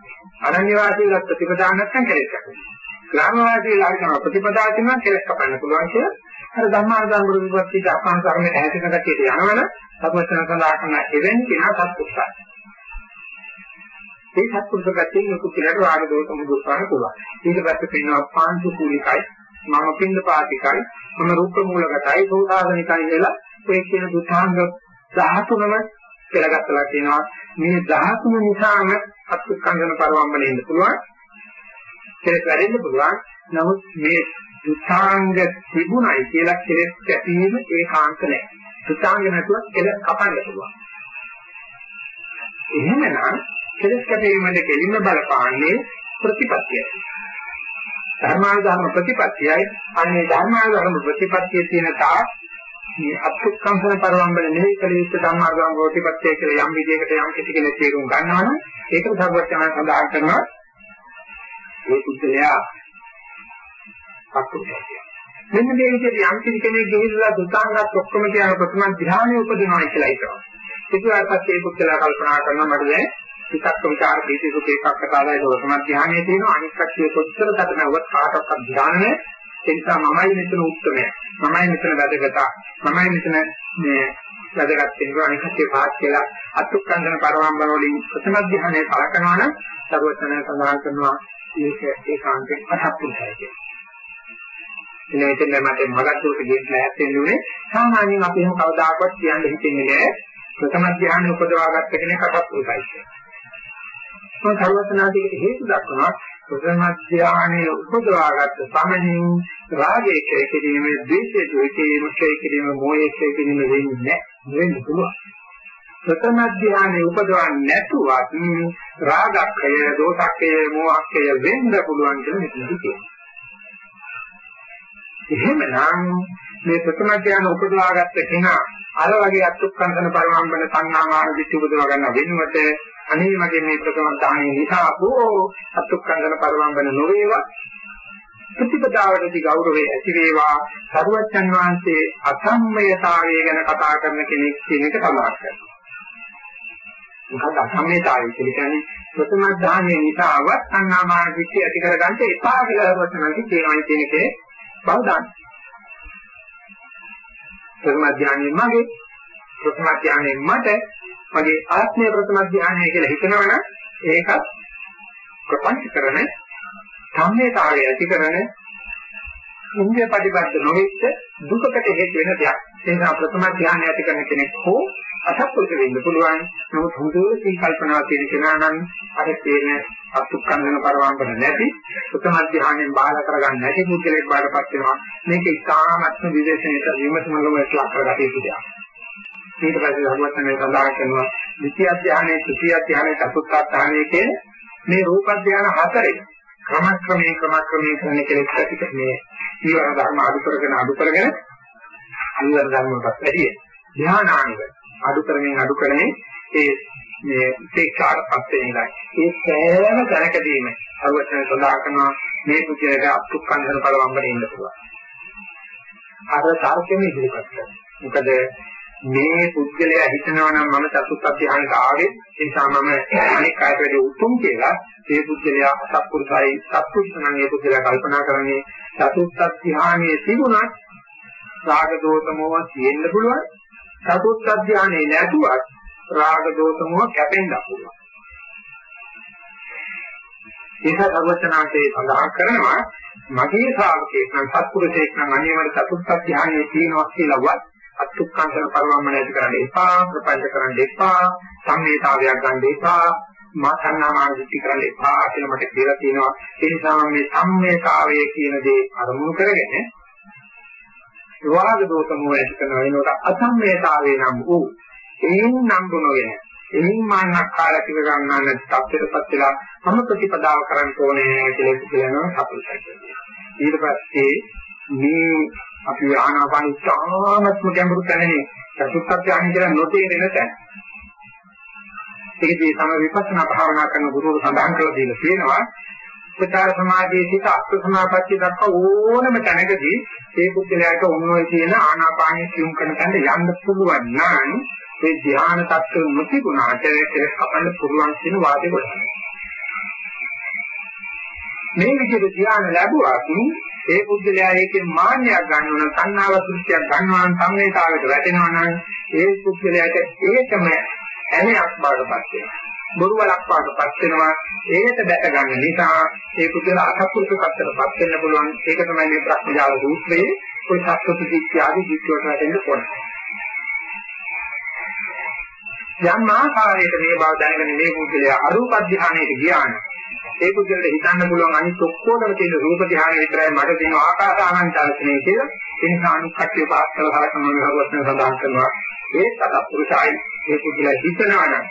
අනන්‍ය වාසීලා ප්‍රතිපදාව නැත්නම් කෙලෙස් කපනවා. ග්‍රාම වාසීලා හරි කරන ප්‍රතිපදාව තියෙනවා කෙලෙස් කපන්න පුළුවන් කියලා. අර ධම්මානුදාන වෘත්ති දාපන කර්මයට හැදෙන කටියට යනවන සත්වචන සඳහා කරන එවෙන් කෙනා සත්පුරුෂයි. ඒ සත්පුරුෂ ගැටේ යොකු කියලා රාග දෝෂ මුදුස්වන්න පුළුවන්. ඊට පස්සේ පින්නවා පාංශු කුලිකයි මම පින්ද පාතිකයි මම රූප මූලගතයි සෝදාසනිකයි කියලා. ඒ කියන දුතාංග 13ම පෙරගත්තලා කියනවා. මේ ධාතුම නිසාම අත්කංගන පරවම්බනේ ඉන්න පුළුවන්. කෙලෙස් වැඩෙන්න පුළුවන්. නමුත් මේ දුතාංග තිබුණයි කියලා කෙලෙස් කැපීම ඒකාන්ත නැහැ දුතාංග නැතුව කෙලෙස් කපන්න පුළුවන්. එහෙමනම් කෙලෙස් කැපීමෙන් දෙලින්ම බලපාන්නේ ප්‍රතිපත්තියයි. ධර්මානුධර්ම ප්‍රතිපත්තියයි. අන්නේ ධර්මානුධර්ම ප්‍රතිපත්තියේ තියෙන තා මේ අත්ුක්කම්සන පරවම්බන නෙවෙයි කල යුත්තේ ධම්මාගම ප්‍රතිපත්තිය කියලා යම් විදියකට යම් කිසි කෙනෙක් තේරුම් ගන්නවනම් ඒක සර්වඥයන් සඳහන් කරනවා. ඒ පුද්ගලයා අත්ුක්කම්සය. මෙන්න මේ විදිහට යම් කිසි කෙනෙක් ගිහිල්ලා දුතාංගත් ඔක්කොම කියන ප්‍රථම ධ්‍යානෙ උපදිනවා කියලා හිතනවා. ඊට පස්සේ ඒ පුද්ගලයා කල්පනා කරනවා මට දැන් විතක්ක විචාර දීති සුඛ එකක් කතාවයි ප්‍රථම ධ්‍යානෙ තියෙනවා අනිත් කච්චිය කොච්චර තදනවත් කාටවත් ධ්‍යානෙ ඒ නිසා මමයි මෙතන උත්තරය. මමයි මෙතන වැදගත්. මමයි මෙතන මේ වැදගත් වෙනවා අනික කටේ පාස් කියලා අත්ුක්කන්දන පරවම්බන වලින් ප්‍රථම ධ්‍යානයේ කලකනවා නම් සර්වචනය සඳහන් කරනවා ඒක ඒකාන්තයෙන් අසත්පුරුෂයි කියලා. එනේ එතන මට මගක් දුරට ගිහින් ලෑස්ති වෙන්නේ සාමාන්‍යයෙන් අපි එහෙම කවදාකවත් කියන්න හිතෙන්නේ නැහැ ප්‍රථම ධ්‍යානෙ උපදවාගත්ත කෙනෙක් අසත්පුරුෂයි කියලා. මොකද සර්වචනාදීකට හේතු දක්වනවා ප්‍රථම ධ්‍යානයේ උපදවාගත්ත සමනින් රාගයේ ක්ෂය කිරීම, ද්වේෂයේ ක්ෂය කිරීම, ක්ෂය කිරීම, මොහයේ ක්ෂය කිරීම වෙන්නේ නැහැ. වෙන්න පුළුවන්. ප්‍රථම ධ්‍යානයේ උපදවන්නේ නැතුවත් රාගක්ඛය, දෝසක්ඛය, මෝහක්ඛය වෙන්න පුළුවන් කියලා මෙතනදී කියනවා. එහෙමනම් මේ ප්‍රථම ධ්‍යාන උපදවාගත්ත කෙනා අර වගේ අත්ුක්කන්දන පරමම්බන සංනාමාන දිට්ඨි උපදවා ගන්න වෙනුවට අනේ මගේ මේ ප්‍රථම ධානයේ නිසා බෝ අත්ුක්කන්දන පරමම්බන නොවේවා ප්‍රතිපදාවටදී ගෞරවය ඇති වේවා සරුවච්චන් වහන්සේ අසම්මයතාවය ගැන කතා කරන කෙනෙක් කියන එක සමාන කරනවා. මොකද අසම්මයතාවය කියන්නේ ප්‍රථම ධානයේ නිසාවත් අන්නාමාන දිට්ඨිය ඇති කරගන්න එපා කියලා සරුවච්චන් කියනවා කියන එකේ බව දාන්න. ප්‍රථම ධානයේ මගේ ප්‍රථම ධානයේ මට මගේ ආත්මය ප්‍රථම ධානය කියලා හිතනවනම් ඒකත් ප්‍රපංච කරන සම්මේතාවය ඇති කරන ඉන්දිය ප්‍රතිපද නොවෙච්ච දුකකට හේතු වෙන දෙයක්. ඒ නිසා ප්‍රථම ධානය ඇති කරන කෙනෙක් හෝ අසත්පුරුෂ වෙන්න පුළුවන්. නමුත් හොඳට සිහි කල්පනා තියෙන කෙනා නම් අර තේන අත්ුක්කන්දන පරවම්බන නැති ප්‍රථම ධානයෙන් බාහිර කරගන්න නැති පුද්ගලෙක් බාරපත් වෙනවා. මේක ඉතාමත්ම විදේශනයට විමසමගම ලක් කරගත යුතු දෙයක්. ඊට පස්සේ ධර්මස්තනේ සඳහන් කරනවා ද්විතිය ධානයේ, තෘතිය ධානයේ, චතුර්ථ ධානයේ කියන මේ රූප ධාන හතරේ ක්‍රමක්‍රමයෙන් ක්‍රමක්‍රමයෙන් කරන කෙනෙක් ඇතික මේ ඊවර ධර්ම අඩු කරගෙන අඩු කරගෙන ඊවර ධර්ම වලට වැඩි ධානාංග අඩු කරමින් අඩු කරමින් ඒ මේ උපේක්ෂාටපත් වෙන එකයි ඒ සෑම දැනකදීම අවශ්‍ය සඳහා කරනවා මේ පුද්ගලයාට අත්ුක්කන්දන බලවම්බනේ ඉන්න පුළුවන්. අර තාර්කෙම ඉදිරිපත් කරනවා. මොකද මේ පුද්ගලයා හිතනවා නම් මම චතුත් අධ්‍යානට ආවේ ඒ නිසා මම අනෙක් අයට වැඩි උතුම් කියලා ඒ පුද්ගලයා සත්පුරුසයි සත්පුරුෂ නම් ඒ පුද්ගලයා කල්පනා කරන්නේ චතුත් අධ්‍යානයේ තිබුණත් රාග දෝෂ මොහ තියෙන්න පුළුවන්. චතුත් අධ්‍යානයේ නැතුවත් රාග දෝෂ මොහ කැපෙන්න පුළුවන්. ඒක සර්වචනාංශයේ සඳහන් කරනවා මගේ ශ්‍රාවකයෙක් නම් සත්පුරුෂයෙක් නම් අනිවාර්ය චතුත් අධ්‍යානයේ තියෙනවා කියලාවත් අත්ුක්කංශන පරමම්ම නැති කරන්න එපා ප්‍රපංච කරන්න එපා සම්මේතාවයක් ගන්න එපා මා සංනාමාදිටි කරන්න එපා කියලා මට කියලා තියෙනවා. ඒ නිසා මේ සම්මේතාවය කියන දේ අරමුණු කරගෙන විවාද දෝෂම ඇති කරන වෙනකොට අසම්මේතාවේ නම් වූ එයින් නම් ගුණගෙන එයින් මාන්නක්කාරතිව ගන්නන තත්ත්වයටපත් වෙලා මම ප්‍රතිපදාව කරන්න ඕනේ කියලා කියනවා සතුටයි. ඊට පස්සේ මේ අපි ආනාපාන ඉතාමත්ම ගැඹුරු තැනනේ චතුත්ථ ඥාන කියලා නොතේරෙන තැන. ඒකදී තම විපස්සනා භාවනා කරන ගුරුවරු සඳහන් කරලා දීලා තියෙනවා උපචාර සමාධියේ සිට අස්ත සමාපatti දක්වා ඕනම තැනකදී ඒ පුද්ගලයාට උන්වයි කියන ආනාපානිය සියුම් කරන තැනට යන්න පුළුවන් නම් ඒ ධ්‍යාන තත්ත්වෙ නොතිබුණාට ඒක කපන්න පුළුවන් කියන වාදේ කොටයි. මේ විදිහට ධ්‍යාන ලැබුවත් ඒ පුද්ගලයා ඒකෙන් මාන්නයක් ගන්නවා නම් සංනාව දෘෂ්ටියක් ගන්නවා නම් සංවේතාවයට වැටෙනවා නම් ඒ පුද්ගලයාට ඒකම ඇණයක් බාටපත් වෙනවා. බොරුවලක් බාටපත් වෙනවා. ඒකට දැක ගන්න නිසා ඒ පුද්ගලයා අසත්පුරුෂ කතරපත් වෙන්න පුළුවන්. ඒක තමයි මේ ප්‍රඥාල සූත්‍රයේ કોઈ සත්‍ය දිට්ඨිය ආදී දිට්ඨියට වැටෙන්න ඕනේ. යම් ආකාරයකට මේ බව දැනගෙන මේ පුද්ගලයා අරූප ධානයට ගියා නම් ඒ පුද්ගලට හිතන්න පුළුවන් අනිත් ඔක්කොටම තියෙන රූප ධ්‍යාන විතරයි මට තියෙන ආකාසානං චලනය කියලා. ඒ නිසා අනිත් කට්ටිය පාස් කරලා හරකම හරවත්න සඳහන් කරනවා. ඒ සතපුරුෂයි ඒ පුද්ගලයා හිතනවා නම්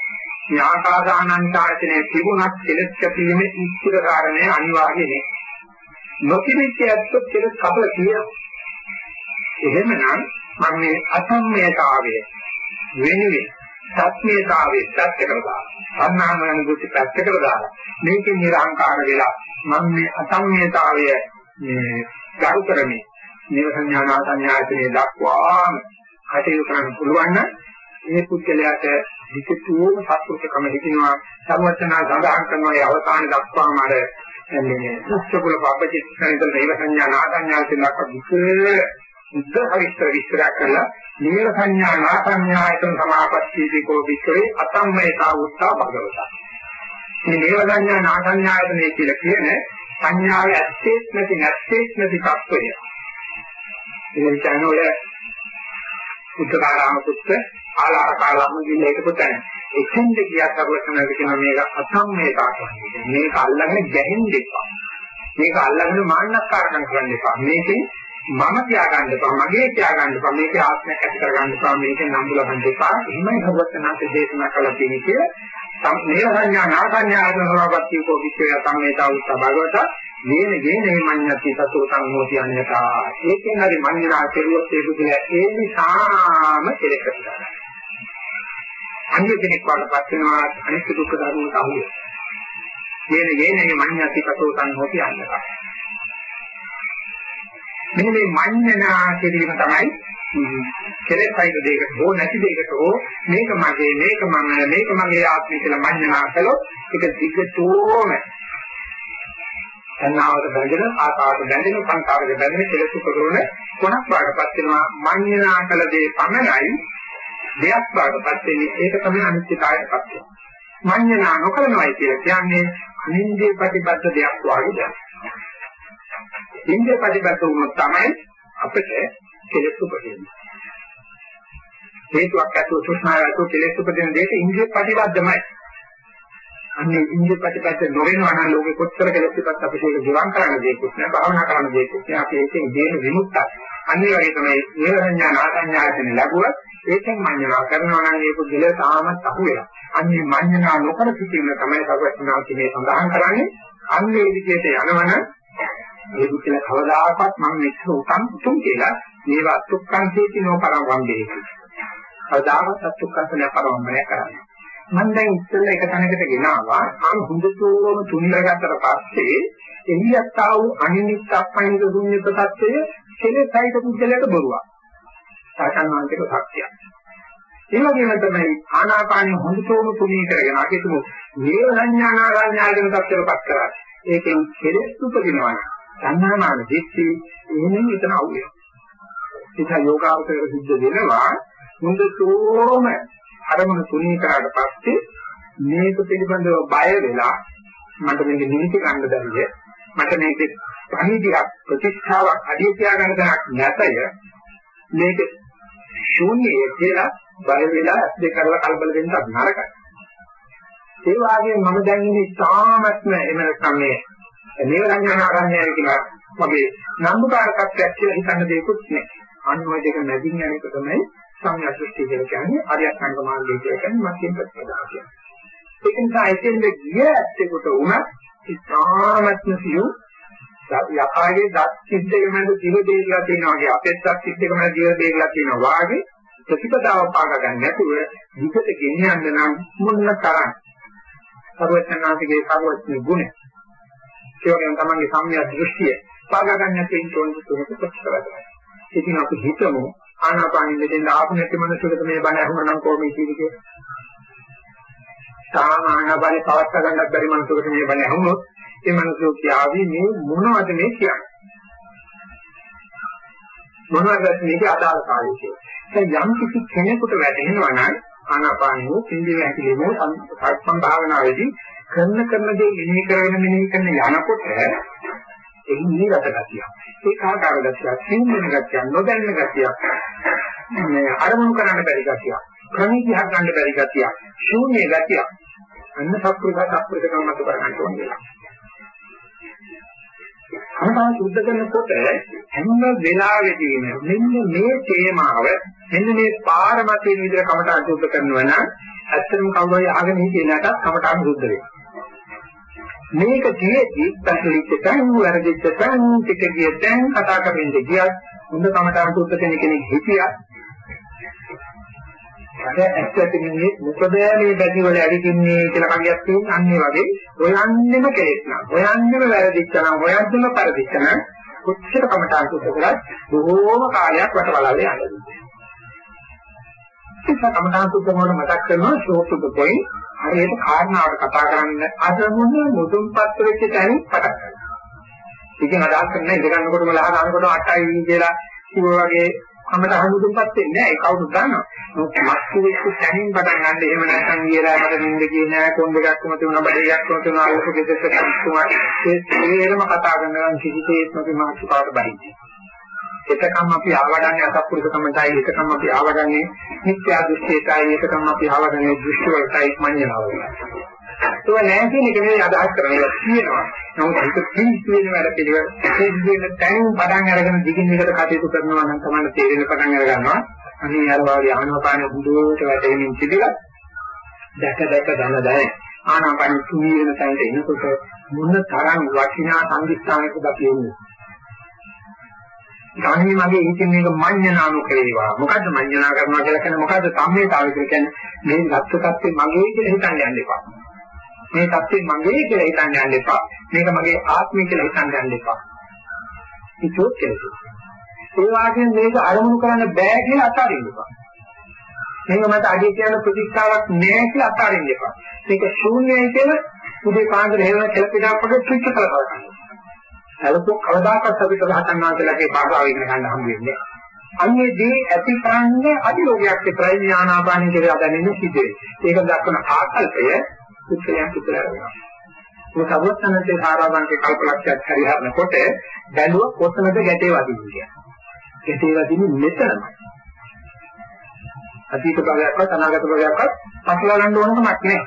මේ ආකාසානං චලනයේ තිබුණත් කෙලස් කැපීම ඉස්තිර කාරණේ අනිවාර්ය නේ. නොකිරිච්ච ඇත්තොත් කෙලස් කපල කියන. එහෙමනම් මම මේ අසම්මයතාවය වෙනුවෙන් සත්‍යතාවයේ පැත්තකට දාලා අන්නාමයන් දුටි පැත්තකට දාලා මේකෙන් නිර්හංකාර වෙලා මම මේ අසම්මියතාවය මේ ගරු කරමි නිව සංඥානා සංඥාචරයේ දක්වාම කටයුතු කරන්න පුළුවන් නම් මේ පුද්ගලයාට විචිතුම සත්පුරුෂකම හිතිනවා සර්වචනා සඳහන් කරනවා ඒ අවසාන දක්වාම අර මේ සුච්චකුල පබ්බචිත්තනින් නිව සංඥානා සංඥාචරයේ දක්වා දුක උද්දහ විස්තර විස්තර කරලා නීල සංඥා නා සංඥායතන සමාපත්තියදී කෝ වික්‍රේ අතම්මේතා උත්තා භගවතා. මේ නීල සංඥා නා සංඥායතනේ කියලා කියන්නේ සංඥාවේ ඇත්තේත් නැති නැත්තේත් නැති තත්වය. ඒ කියන්නේ ඔය උත්තකාරාම පුත්ත ආලාරකාරාම කියන එක පුතන. එතෙන්ද කියක් අපලසනද කියන මේක අසම්මේතා කියන්නේ. මේක අල්ලගෙන ගැහෙන්න එපා. මේක අල්ලගෙන මාන්නක්කාරකම් කරන්න එපා. මේකෙන් මම තියාගන්න එපා. මගේ තියාගන්න එපා. මේකේ ආත්මයක් ඇති කරගන්න එපා. මේකෙන් නම්බු ලබන්න එපා. එහෙමයි භගවත්නාථ දේශනා කළා තියෙන්නේ කියලා. මේ සංඥා නාසඤ්ඤා ආදනවපත්ති කෝ විචය සම්මේතා උත්ත භගවත මේන ගේනේ මඤ්ඤති සතුතං හෝති අඤ්ඤතා. ඒකෙන් හරි මඤ්ඤනා කෙරුවොත් ඒ බුදුල ඒ නිසාම කෙලෙකට ගන්නවා. අන්‍ය කෙනෙක් වඩපත් වෙනවා අනිත්‍ය දුක්ඛ ධර්මයට අහු වෙනවා. මේන ගේනේ මඤ්ඤති සතුතං හෝති අඤ්ඤතා. මෙන්න මේ මඤ්ඤණා කිරීම තමයි කෙලෙස් සහිත දෙයකට හෝ නැති දෙයකට හෝ මේක මගේ මේක මම මේක මගේ ආත්මය කියලා මඤ්ඤණා කළොත් ඒක දිගටම තණ්හාවට බැඳෙන ආකාරයට බැඳෙන සංකාරයට බැඳෙන කෙලෙස් උපකරණ කොනක් බාටපත් වෙනවා. මඤ්ඤණා කළ දේ පමණයි දෙයක් බාටපත් වෙන්නේ ඒක තමයි අනිත්‍යතාවයටපත් වෙන්නේ මඤ්ඤණා නොකරනවයි කියලා කියන්නේ අනින්දේ ප්‍රතිබද්ධ දෙයක් වගේ දෙයක්. ඉන්ද්‍රිය ප්‍රතිබද්ධ වුණොත් තමයි අපිට කෙලෙස් උපදින්නේ. හේතුවක් ඇතුව සුෂ්ණාවතු කෙලෙස් උපදින දෙයට ඉන්ද්‍රිය ප්‍රතිබද්ධමයි. අන්නේ ඉන්ද්‍රිය ප්‍රතිබද්ධ නොවෙනවා නම් ලෝකෙ කොච්චර කෙලෙස් එකක් අපිට ඒක ගිවන් කරන්න දෙයක්වත් නෑ භාවනා කරන්න දෙයක්වත් නෑ අපි ඒකෙන් දේන විමුක්තයි. අන්නේ වගේ තමයි නේවඥා නාසඥායතන ලැබුවත් ඒකෙන් මඤ්ඤණා කරනවා නම් ඒක දෙල තාමත් අහු වෙනවා. අන්නේ මඤ්ඤණා නොකර සිටීම තමයි සර්වඥාන්ති මේ සඳහන් කරන්නේ. අන්නේ විදිහට යනවනම් මේ බුද්ධල කවදාකවත් මම මෙච්චර උතම් උතුම් කියලා මේවා අත්ුක්කං හේති නොපරම් වන්දේ. කවදාකවත් අත්ුක්කං නැපරම්මය කරන්නේ. මම දැන් ඉස්සෙල්ලා එක තැනකට ගෙනාවා මම හොඳටම තුන්ලගත්තට පස්සේ එළියට ආව අනිමිත් අපයින්ද දුන්නේ තත්ත්වය කෙලෙසයිද පුද්ගලයාට බොරුවක්. සාකච්ඡාන්තික සත්‍යයක්. ඒ වගේම තමයි ආනාපානිය හොඳටම තුනී කරගෙන අකිතුමු මේ සංඥානාරාඥාගෙන තත්ත්වයටපත් කරා. ඒකෙන් කෙලෙස් උපදිනවා. සංඥාමාන දෙක්ටි එහෙනම් එතන අවුල. ඒක යෝගාවතර සිද්ධ වෙනවා. මුන්දතෝම අරමුණ තුනී කරාට පස්සේ මේක පිළිබඳව බය වෙලා මට මේක නිමිති ගන්න බැරිද මට මේක පණිවිඩයක් ප්‍රතිස්ථාවක් අධිය තියාගන්න තැනක් නැතය. මේක ශූන්‍යය කියලා බය වෙලා දෙක කරලා කලබල වෙන්න නරකයි. ඒ වගේම මම දැන් ඉන්නේ තාමත්ම එම නැත්නම් මේ නේවරඥාන ආරණ්‍යය කියලා වගේ නම්බුකාරකත්වයක් කියලා හිතන්න දෙයක්වත් නැහැ. අනිවාර්ය දෙක නැදින් යන එක තමයි සංඥා දෘෂ්ටි කියලා කියන්නේ අරියත් සංග මාර්ගය කියලා කියන්නේ මධ්‍යම ප්‍රතිපදාව කියන්නේ. ඒක නිසා එතෙන්ද ගිය ඇත්තෙකුට උනත් ඉතාමත්ම සියු යකාගේ දත් සිද්දක මැද දිව දෙවිලා තියෙනවා වගේ අපේ දත් සිද්දක මැද දිව දෙවිලා තියෙනවා වාගේ ප්‍රතිපදාව පාග ගන්න නැතුව විකට ගෙනියන්න නම් මොන්න තරම් සර්වඥාන්තිගේ සර්වඥ ගුණ ඒ වගේම තමන්ගේ සම්මිය දෘෂ්ටිය පාගා ගන්න නැති ඉන්ටෝන් තුනක ප්‍රතිපදාවක්. ඉතින් අපි හිතමු ආනාපානෙ දෙන්න ආපු නැති මනසකට මේ බණ අහුනනම් නම් කොහොමද කියන්නේ? තාම ආනාපානෙ පවත් ගන්නත් බැරි මනසකට මේ බණ අහුනොත් ඒ මනසෝ කියාවි මේ මොනවද මේ කියන්නේ? මොනවද මේකේ අදාළතාවය කියන්නේ? යම් කිසි කෙනෙකුට වැටහෙනවා නම් ආනාපානෙ පිළිවෙල හැකිලිමෝ සම්පන්න භාවනාවේදී කරන කරන දේ මෙනෙහි කරගෙන මෙනෙහි කරන යනකොට එන්නේ රටගතියක්. ඒක ආකාර ගතියක්, සිංහන ගතියක්, නොදැන්න ගතියක්. මේ අරමුණු කරන්න බැරි ගතියක්. ප්‍රණීතියක් ගන්න බැරි ගතියක්. ශූන්‍ය ගතියක්. අන්න සත්පුරුෂ සත්පුරුෂ කම්මත කරගන්න ඕනේ. අනතා සුද්ධ කරනකොට හැම වෙලාවෙදීම මෙන්න මේ තේමාව මෙන්න මේ පාරමතින විදිහට කමට අසුද්ධ කරනවා නම් ඇත්තටම කවුරුහරි අහගෙන හිටියේ නැතත් කමට අසුද්ධ වෙනවා. මේක තියෙද්දි පැටලිච්ච තැන් වැරදිච්ච තැන් ටික ගිය තැන් කතා කරමින් ගියත් හොඳ කමටහන් සුද්ධ කෙනෙක් කෙනෙක් හිටියා අර ඇත්තටම මොකද මේ බැටි වල ඇවිදින්නේ කියලා කවියක් තියෙන අන්නේ වගේ හොයන්නෙම කෙලෙස් නම් හොයන්නෙම වැරදිච්ච නම් හොයන්නෙම පරදිච්ච නම් කොච්චර කමටහන් සුද්ධ කරත් බොහෝම කාලයක් වට බලන්නේ යනවා ඒක කමඨාන් සුද්ධ මොන මතක් කරනවා ෂෝට් ටු ද පොයින්ට් හරියට කාරණාවට කතා කරන්න අදමුණ මුදුන්පත් වෙච්ච තැනින් පටන් ගන්නවා. ඉතින් අදහස් කරන්නේ ඉඳ ගන්නකොටම ලහ ගන්නකොට 8යි කියලා කිව්වා වගේ කමට හඳුන්පත් වෙන්නේ නැහැ ඒ කවුරුත් දන්නවා. මොකද මස්කු වෙච්ච තැනින් පටන් ගන්න එහෙම නැත්නම් ඊයලා මට නිින්ද ගියේ නැහැ කොණ්ඩ එකක් කොම තුන බඩේක් කොම තුන ආලෝක දෙකක් තුමා ඒ තේරම කතා කරනවා කිසිසේත්ම අපි මාතෘකාවට බහින්නේ. එතකම් අපි ආවඩන්නේ අසත්පුරුෂකමයි එතකම් අපි ආවඩන්නේ මිත්‍යා දෘෂ්ටියටයි එතකම් අපි ආවඩන්නේ දෘෂ්ටි වලටයි මඤ්ඤණාවලට. ඒක නෑ කියන එක නෙවෙයි අදහස් කරන්නේ තියෙනවා. නමුත් ඒක පිළිස් වෙන වැඩ පිළිවෙල සිද්ධ වෙන තැන් පටන් අරගෙන දිගින් දිගට කටයුතු කරනවා නම් තමයි තේරෙන පටන් අර ගන්නවා. අනේ අර වාගේ ආනාපාන බුදුවට වැටෙමින් තිබිලා දැක දැක දන දැන ආනාපාන තුනී වෙන තැනට එනකොට මොන තරම් වටිනා සංදිස්ථානයකද අපි එන්නේ. ගානේ මගේ හිතින් මේක මඤ්ඤණා නොකේවා. මොකද්ද මඤ්ඤණා කරනවා කියලා කියන්නේ මොකද්ද සම්මේතාවය කියලා කියන්නේ මේ දත්ත tattve මගේ කියලා හිතන්න යන්න එපා. මේ tattve මගේ කියලා හිතන්න යන්න එපා. මේක මගේ ආත්මය කියලා හිතන්න යන්න එපා. ඒකෝ කියලා. ඒ වාක්‍යයෙන් මේක අරමුණු කරන්න බෑ කියලා අතාරින්න එපා. මේක මට අඩිය කියන ප්‍රතිස්ථාවක් නෑ කියලා අතාරින්න එපා. මේක ශූන්‍යයි කියලා උදේ පාන්දර හේවන කෙලපිටක් වගේ පිට කරලා කරන්න. සැලකුම් කවදාකවත් අපිට රහතන් වහන්සේලාගේ භාගාව ඉගෙන ගන්න හම්බ වෙන්නේ අන්නේ දී ඇති කරන්නේ අදිලෝකයක් විතරයි ඥානාපාණි කියලා දැනෙන්නේ සිදුවේ. ඒක දක්වන ආකල්පය උත්තරයක් විතර වෙනවා. මේ සර්වඥාන්සේ සාරාංශේ කල්පලක්ෂයක් හරිහරනකොට බැලුව කොතනද ගැටේ වදින්නේ කියලා. ගැටේ වදින්නේ මෙතනමයි. අතීත භවයක්වත් අනාගත භවයක්වත් පසුලා ගන්න ඕනකමක් නැහැ.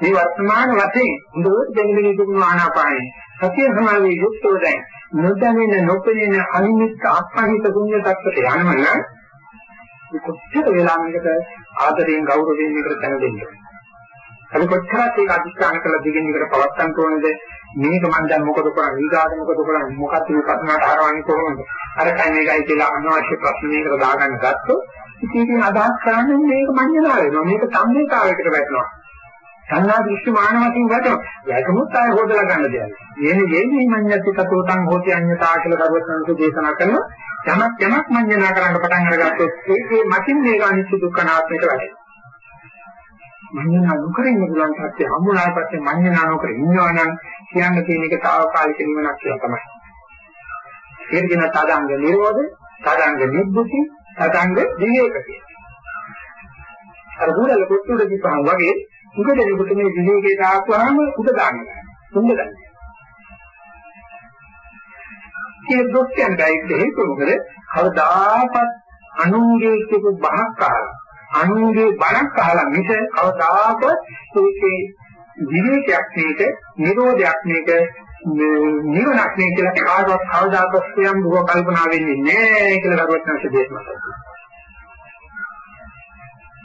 මේ වර්තමාන වශයෙන් හොඳට දැනගෙන ඉන්න ආනාපානයි. සතිය සමාධියේ යුක්තව දැන් නොදැනෙන නොපෙනෙන අනිමිත් ආත්මහිත ශුන්‍ය tattete යනවනම් කොච්චර වෙලාවකට ආදරයෙන් ගෞරවයෙන් මේකට තැන දෙන්නේ. අපි කොච්චරක් ඒක අධිෂ්ඨාන කරලා දිගින් දිගට පවත්වන්න ඕනද? මේක මම දැන් මොකද කරන්නේ? ඊගාට මොකද කරන්නේ? මොකක්ද මේ කතාවට හරවන්නේ කොහොමද? අර කයි මේකයි කියලා අනවශ්‍ය ප්‍රශ්න මේකට දාගන්න ගත්තොත් ඉතින් අදහස් කරන්නේ මේක මඤ්ඤණා වෙනවා මේක සම්මේතාවයකට වැටෙනවා. සංඥා දෘෂ්ටි මාන වශයෙන් වැටෙනවා වැටුනොත් ආය හොදලා ගන්න දෙයක් එන්නේ දෙන්නේ මඤ්ඤත්ති කතෝතං හෝති අඤ්ඤතා කියලා කරුවත්නන්තු දේශනා කරනවා යමක් යමක් මඤ්ඤණා කරන්න පටන් අරගත්තොත් ඒකේ මතින් මේක අනිත්‍ය දුක්ඛ නාත්මයට වැටෙනවා මඤ්ඤණා නොකර ඉන්න පුළුවන් සත්‍ය හමුනාට පස්සේ මඤ්ඤණා නොකර ඉන්නවා නම් කියන්න තියෙන එක తాවකාලික නිවනක් කියලා තමයි. ඒක කියන තදංග නිරෝධ, තදංග නිබ්බුති, තදංග විවේක කියලා. අර බුරල කොට්ටුඩ දීපහන් වගේ උගදෙනෙකුට මේ විවේකේ දාපුවාම උඩ දානවා. උඩ දානවා. ඒ දොස්යන් ගයිත් හේතුව මොකද? කවදාකවත් අනුන්ගේ කියපු බහක් කාලා අනුන්ගේ බණක් අහලා මිස කවදාකවත් ඒකේ විවේකයක් මේක, නිරෝධයක් මේක, නිවනක් මේක කියලා කාටවත් කවදාකවත් ස්වයං භව කල්පනා වෙන්නේ නැහැ කියලා දරුවත් දේශනා කරනවා.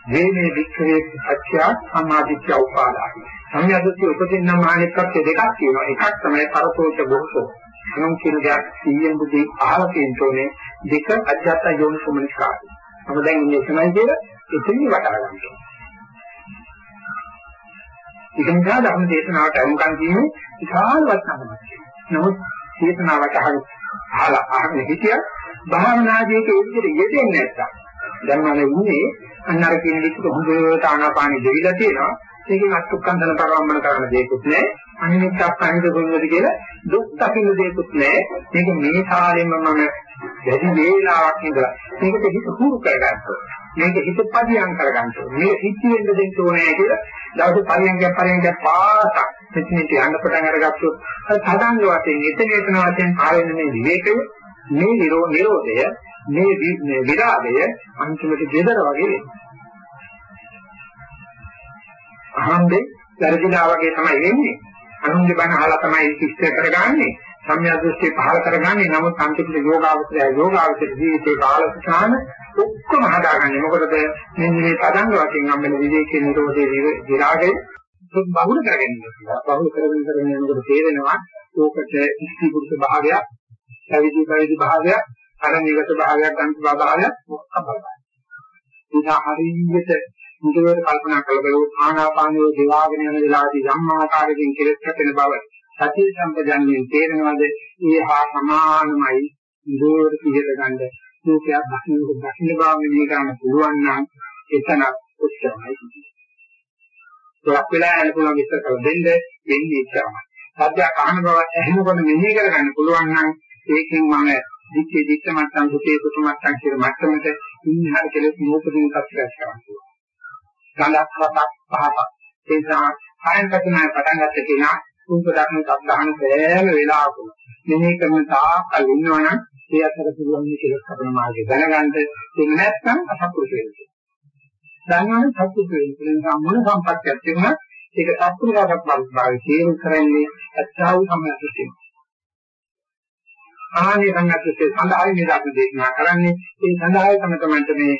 මේ වික්‍රේ සත්‍ය සම්මාදිත්‍ය උපාදායි. සම්යද්දති උපදින්න මානෙක්කත් දෙකක් තියෙනවා. එකක් තමයි පරතෝච බොහෝ. අනුන් කියන දේ සිහියෙන් බුද්ධි අහලා තියෙනතෝනේ දෙක අජත්ත යෝනිසුමනිකාරයි. මම දැන් ඉන්නේ එතනයි කියලා එතනින් වටහා ගන්න ඕනේ. ඒක නිසා ධර්ම දේශනාවට අනුකම් කියන්නේ විශාල වටිනාකමක් තියෙනවා. නමුත් දේශනාවට අහලා අහගෙන හිටිය භාවනාදීක ඒ විදිහට යෙදෙන්නේ නැත්තම් දැන් මම ඉන්නේ අන්න අර කියන විදිහට හොඳට ආනාපානෙ දෙවිලා තියෙනවා. ඒකෙන් අත්ුක්කන්දන පරවම්මන කරන දෙයක්වත් නැහැ. අනිමිත් අපහිත දුන්නද කියලා දුක් දකින්න දෙයක්වත් නැහැ. මේක මේ කාලෙම මම වැඩි වේලාවක් ඉඳලා මේකට හිත හුරු කරගන්නවා. මේක හිත පදියම් කරගන්න ඕනේ. මේක හිත වෙන්න දෙන්න ඕනේ කියලා දවස් පරියන්කයක් පරියන්කයක් පාසක් මෙතනට යන්න පටන් අරගත්තොත් අර සාධාරණ වශයෙන් එතන එතන වශයෙන් ආවෙන මේ විවේකය මේ නිරෝධය මේ විරාගය අන්තිමට දෙදර වගේ වෙනවා. අහම්බේ වැරදිලා වගේ තමයි වෙන්නේ. අනුන්ගේ බණ අහලා තමයි ඉස්තර කරගන්නේ. සම්‍යක් දෘෂ්ටි පහල කරගන්නේ නමුත් අන්තිමට යෝගාවචරය යෝගාවචර ජීවිතේ කාලසටහන ඔක්කොම හදාගන්නේ මොකටද මෙන්න මේ පදංග වශයෙන් හම්බෙන විවේකී නිරෝධයේ විරාගය බහුල කරගන්න කියලා බහුල කරගෙන කරගෙන යනකොට තේරෙනවා ඕකට ඉස්ති පුරුෂ භාගයක් පැවිදි පැවිදි භාගයක් අරණිගත භාගයක් අන්තිම භාගයක් ඔක්කොම බලන්න. ඒක හරියට මුදවර කල්පනා කළ බලුවොත් ආනාපානිය දිවාගෙන යන වෙලාවේදී යම් ආකාරයකින් කෙලෙස් කැපෙන බව සතිය සම්පජන්යෙන් තේරෙනවද? ඊහා සමානමයි ඉදෝර පිළිද ගන්න රූපයක් දකින්න දකින්න බව මෙහෙ ගන්න පුළුවන් නම් එතන උත්තරයි. ගොඩක් වෙලා යන පුළුවන් විස්තර කර දෙන්න වෙන්නේ ඉච්චාමයි. සත්‍ය කහන බව ඇහෙනකොට මෙහෙ කරගන්න පුළුවන් නම් ඒකෙන් මම දිත්තේ දිත්ත මට්ටම් දුකේ දුක මට්ටම් කියන මට්ටමට ඉන්නහර කෙලෙස් නූපදින තත්ත්වයක් කරනවා. ගලක් රටක් පහක් ඒ නිසා කායන කතනයි පටන් ගන්න කෙනා රූප ධර්ම සද්ධාන සෑම වෙලාවකම මෙහි කරන තාක්කල් ඉන්නවනම් ඒ අතර පුළුවන් මේ කෙලෙස් කපන මාර්ගය දැනගන්න ඒක නැත්නම් අසතුට වෙනවා. දැනගන්න සතුට වෙනවා. මොන සම්පත්තියක් තිබුණත් ඒක සත්පුරුෂාවක් වගේ තේරුම් කරන්නේ අත්තාවු සම්මතයෙන්. ආනේ සංගතයේ සඳහායි මේ ධර්ම දේශනා කරන්නේ. ඒ සඳහායි තම තමන්ට මේ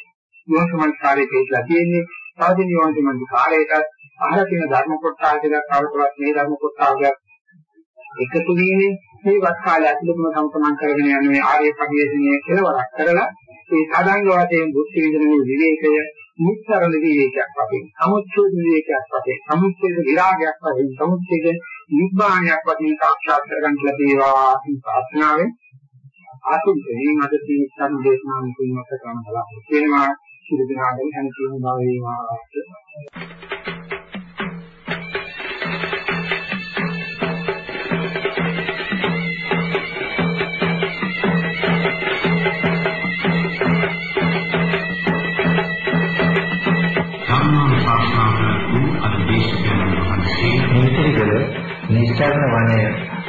යෝනිසමස්කාරයේ පිටලා තියෙන්නේ. සාධින යෝනිසමන්ති කාලයකට අහලා තියෙන ධර්ම කොටසක් කවදාවත් මේ ධර්ම කොටසක් එකතු වීමෙන් මේ වත් කාලය ඇතුළතම තම තමන් කරගෙන යන මේ ආර්ය පරිශ්‍රණය කෙලවරක් කරලා ඒ සාධාරණ වශයෙන් බුද්ධ විදින මේ විවේකය මුත්තරණ විවේකයක් වශයෙන් සමුච්ඡේද විවේකයක් වශයෙන් සමුච්ඡේද විරාගයක් වශයෙන් සමුච්ඡේද නිබ්බාණයක් වශයෙන් සාක්ෂාත් කරගන්න ලැබේවා කියන ප්‍රාර්ථනාවෙන්. ආතුන්තේ මට තියෙන සම්දේශනාවෙන් කිනවත කරන බලාපොරොත්තු වෙනවා. සිදු දනාගෙන හැම කෙනෙකුම බව වේවා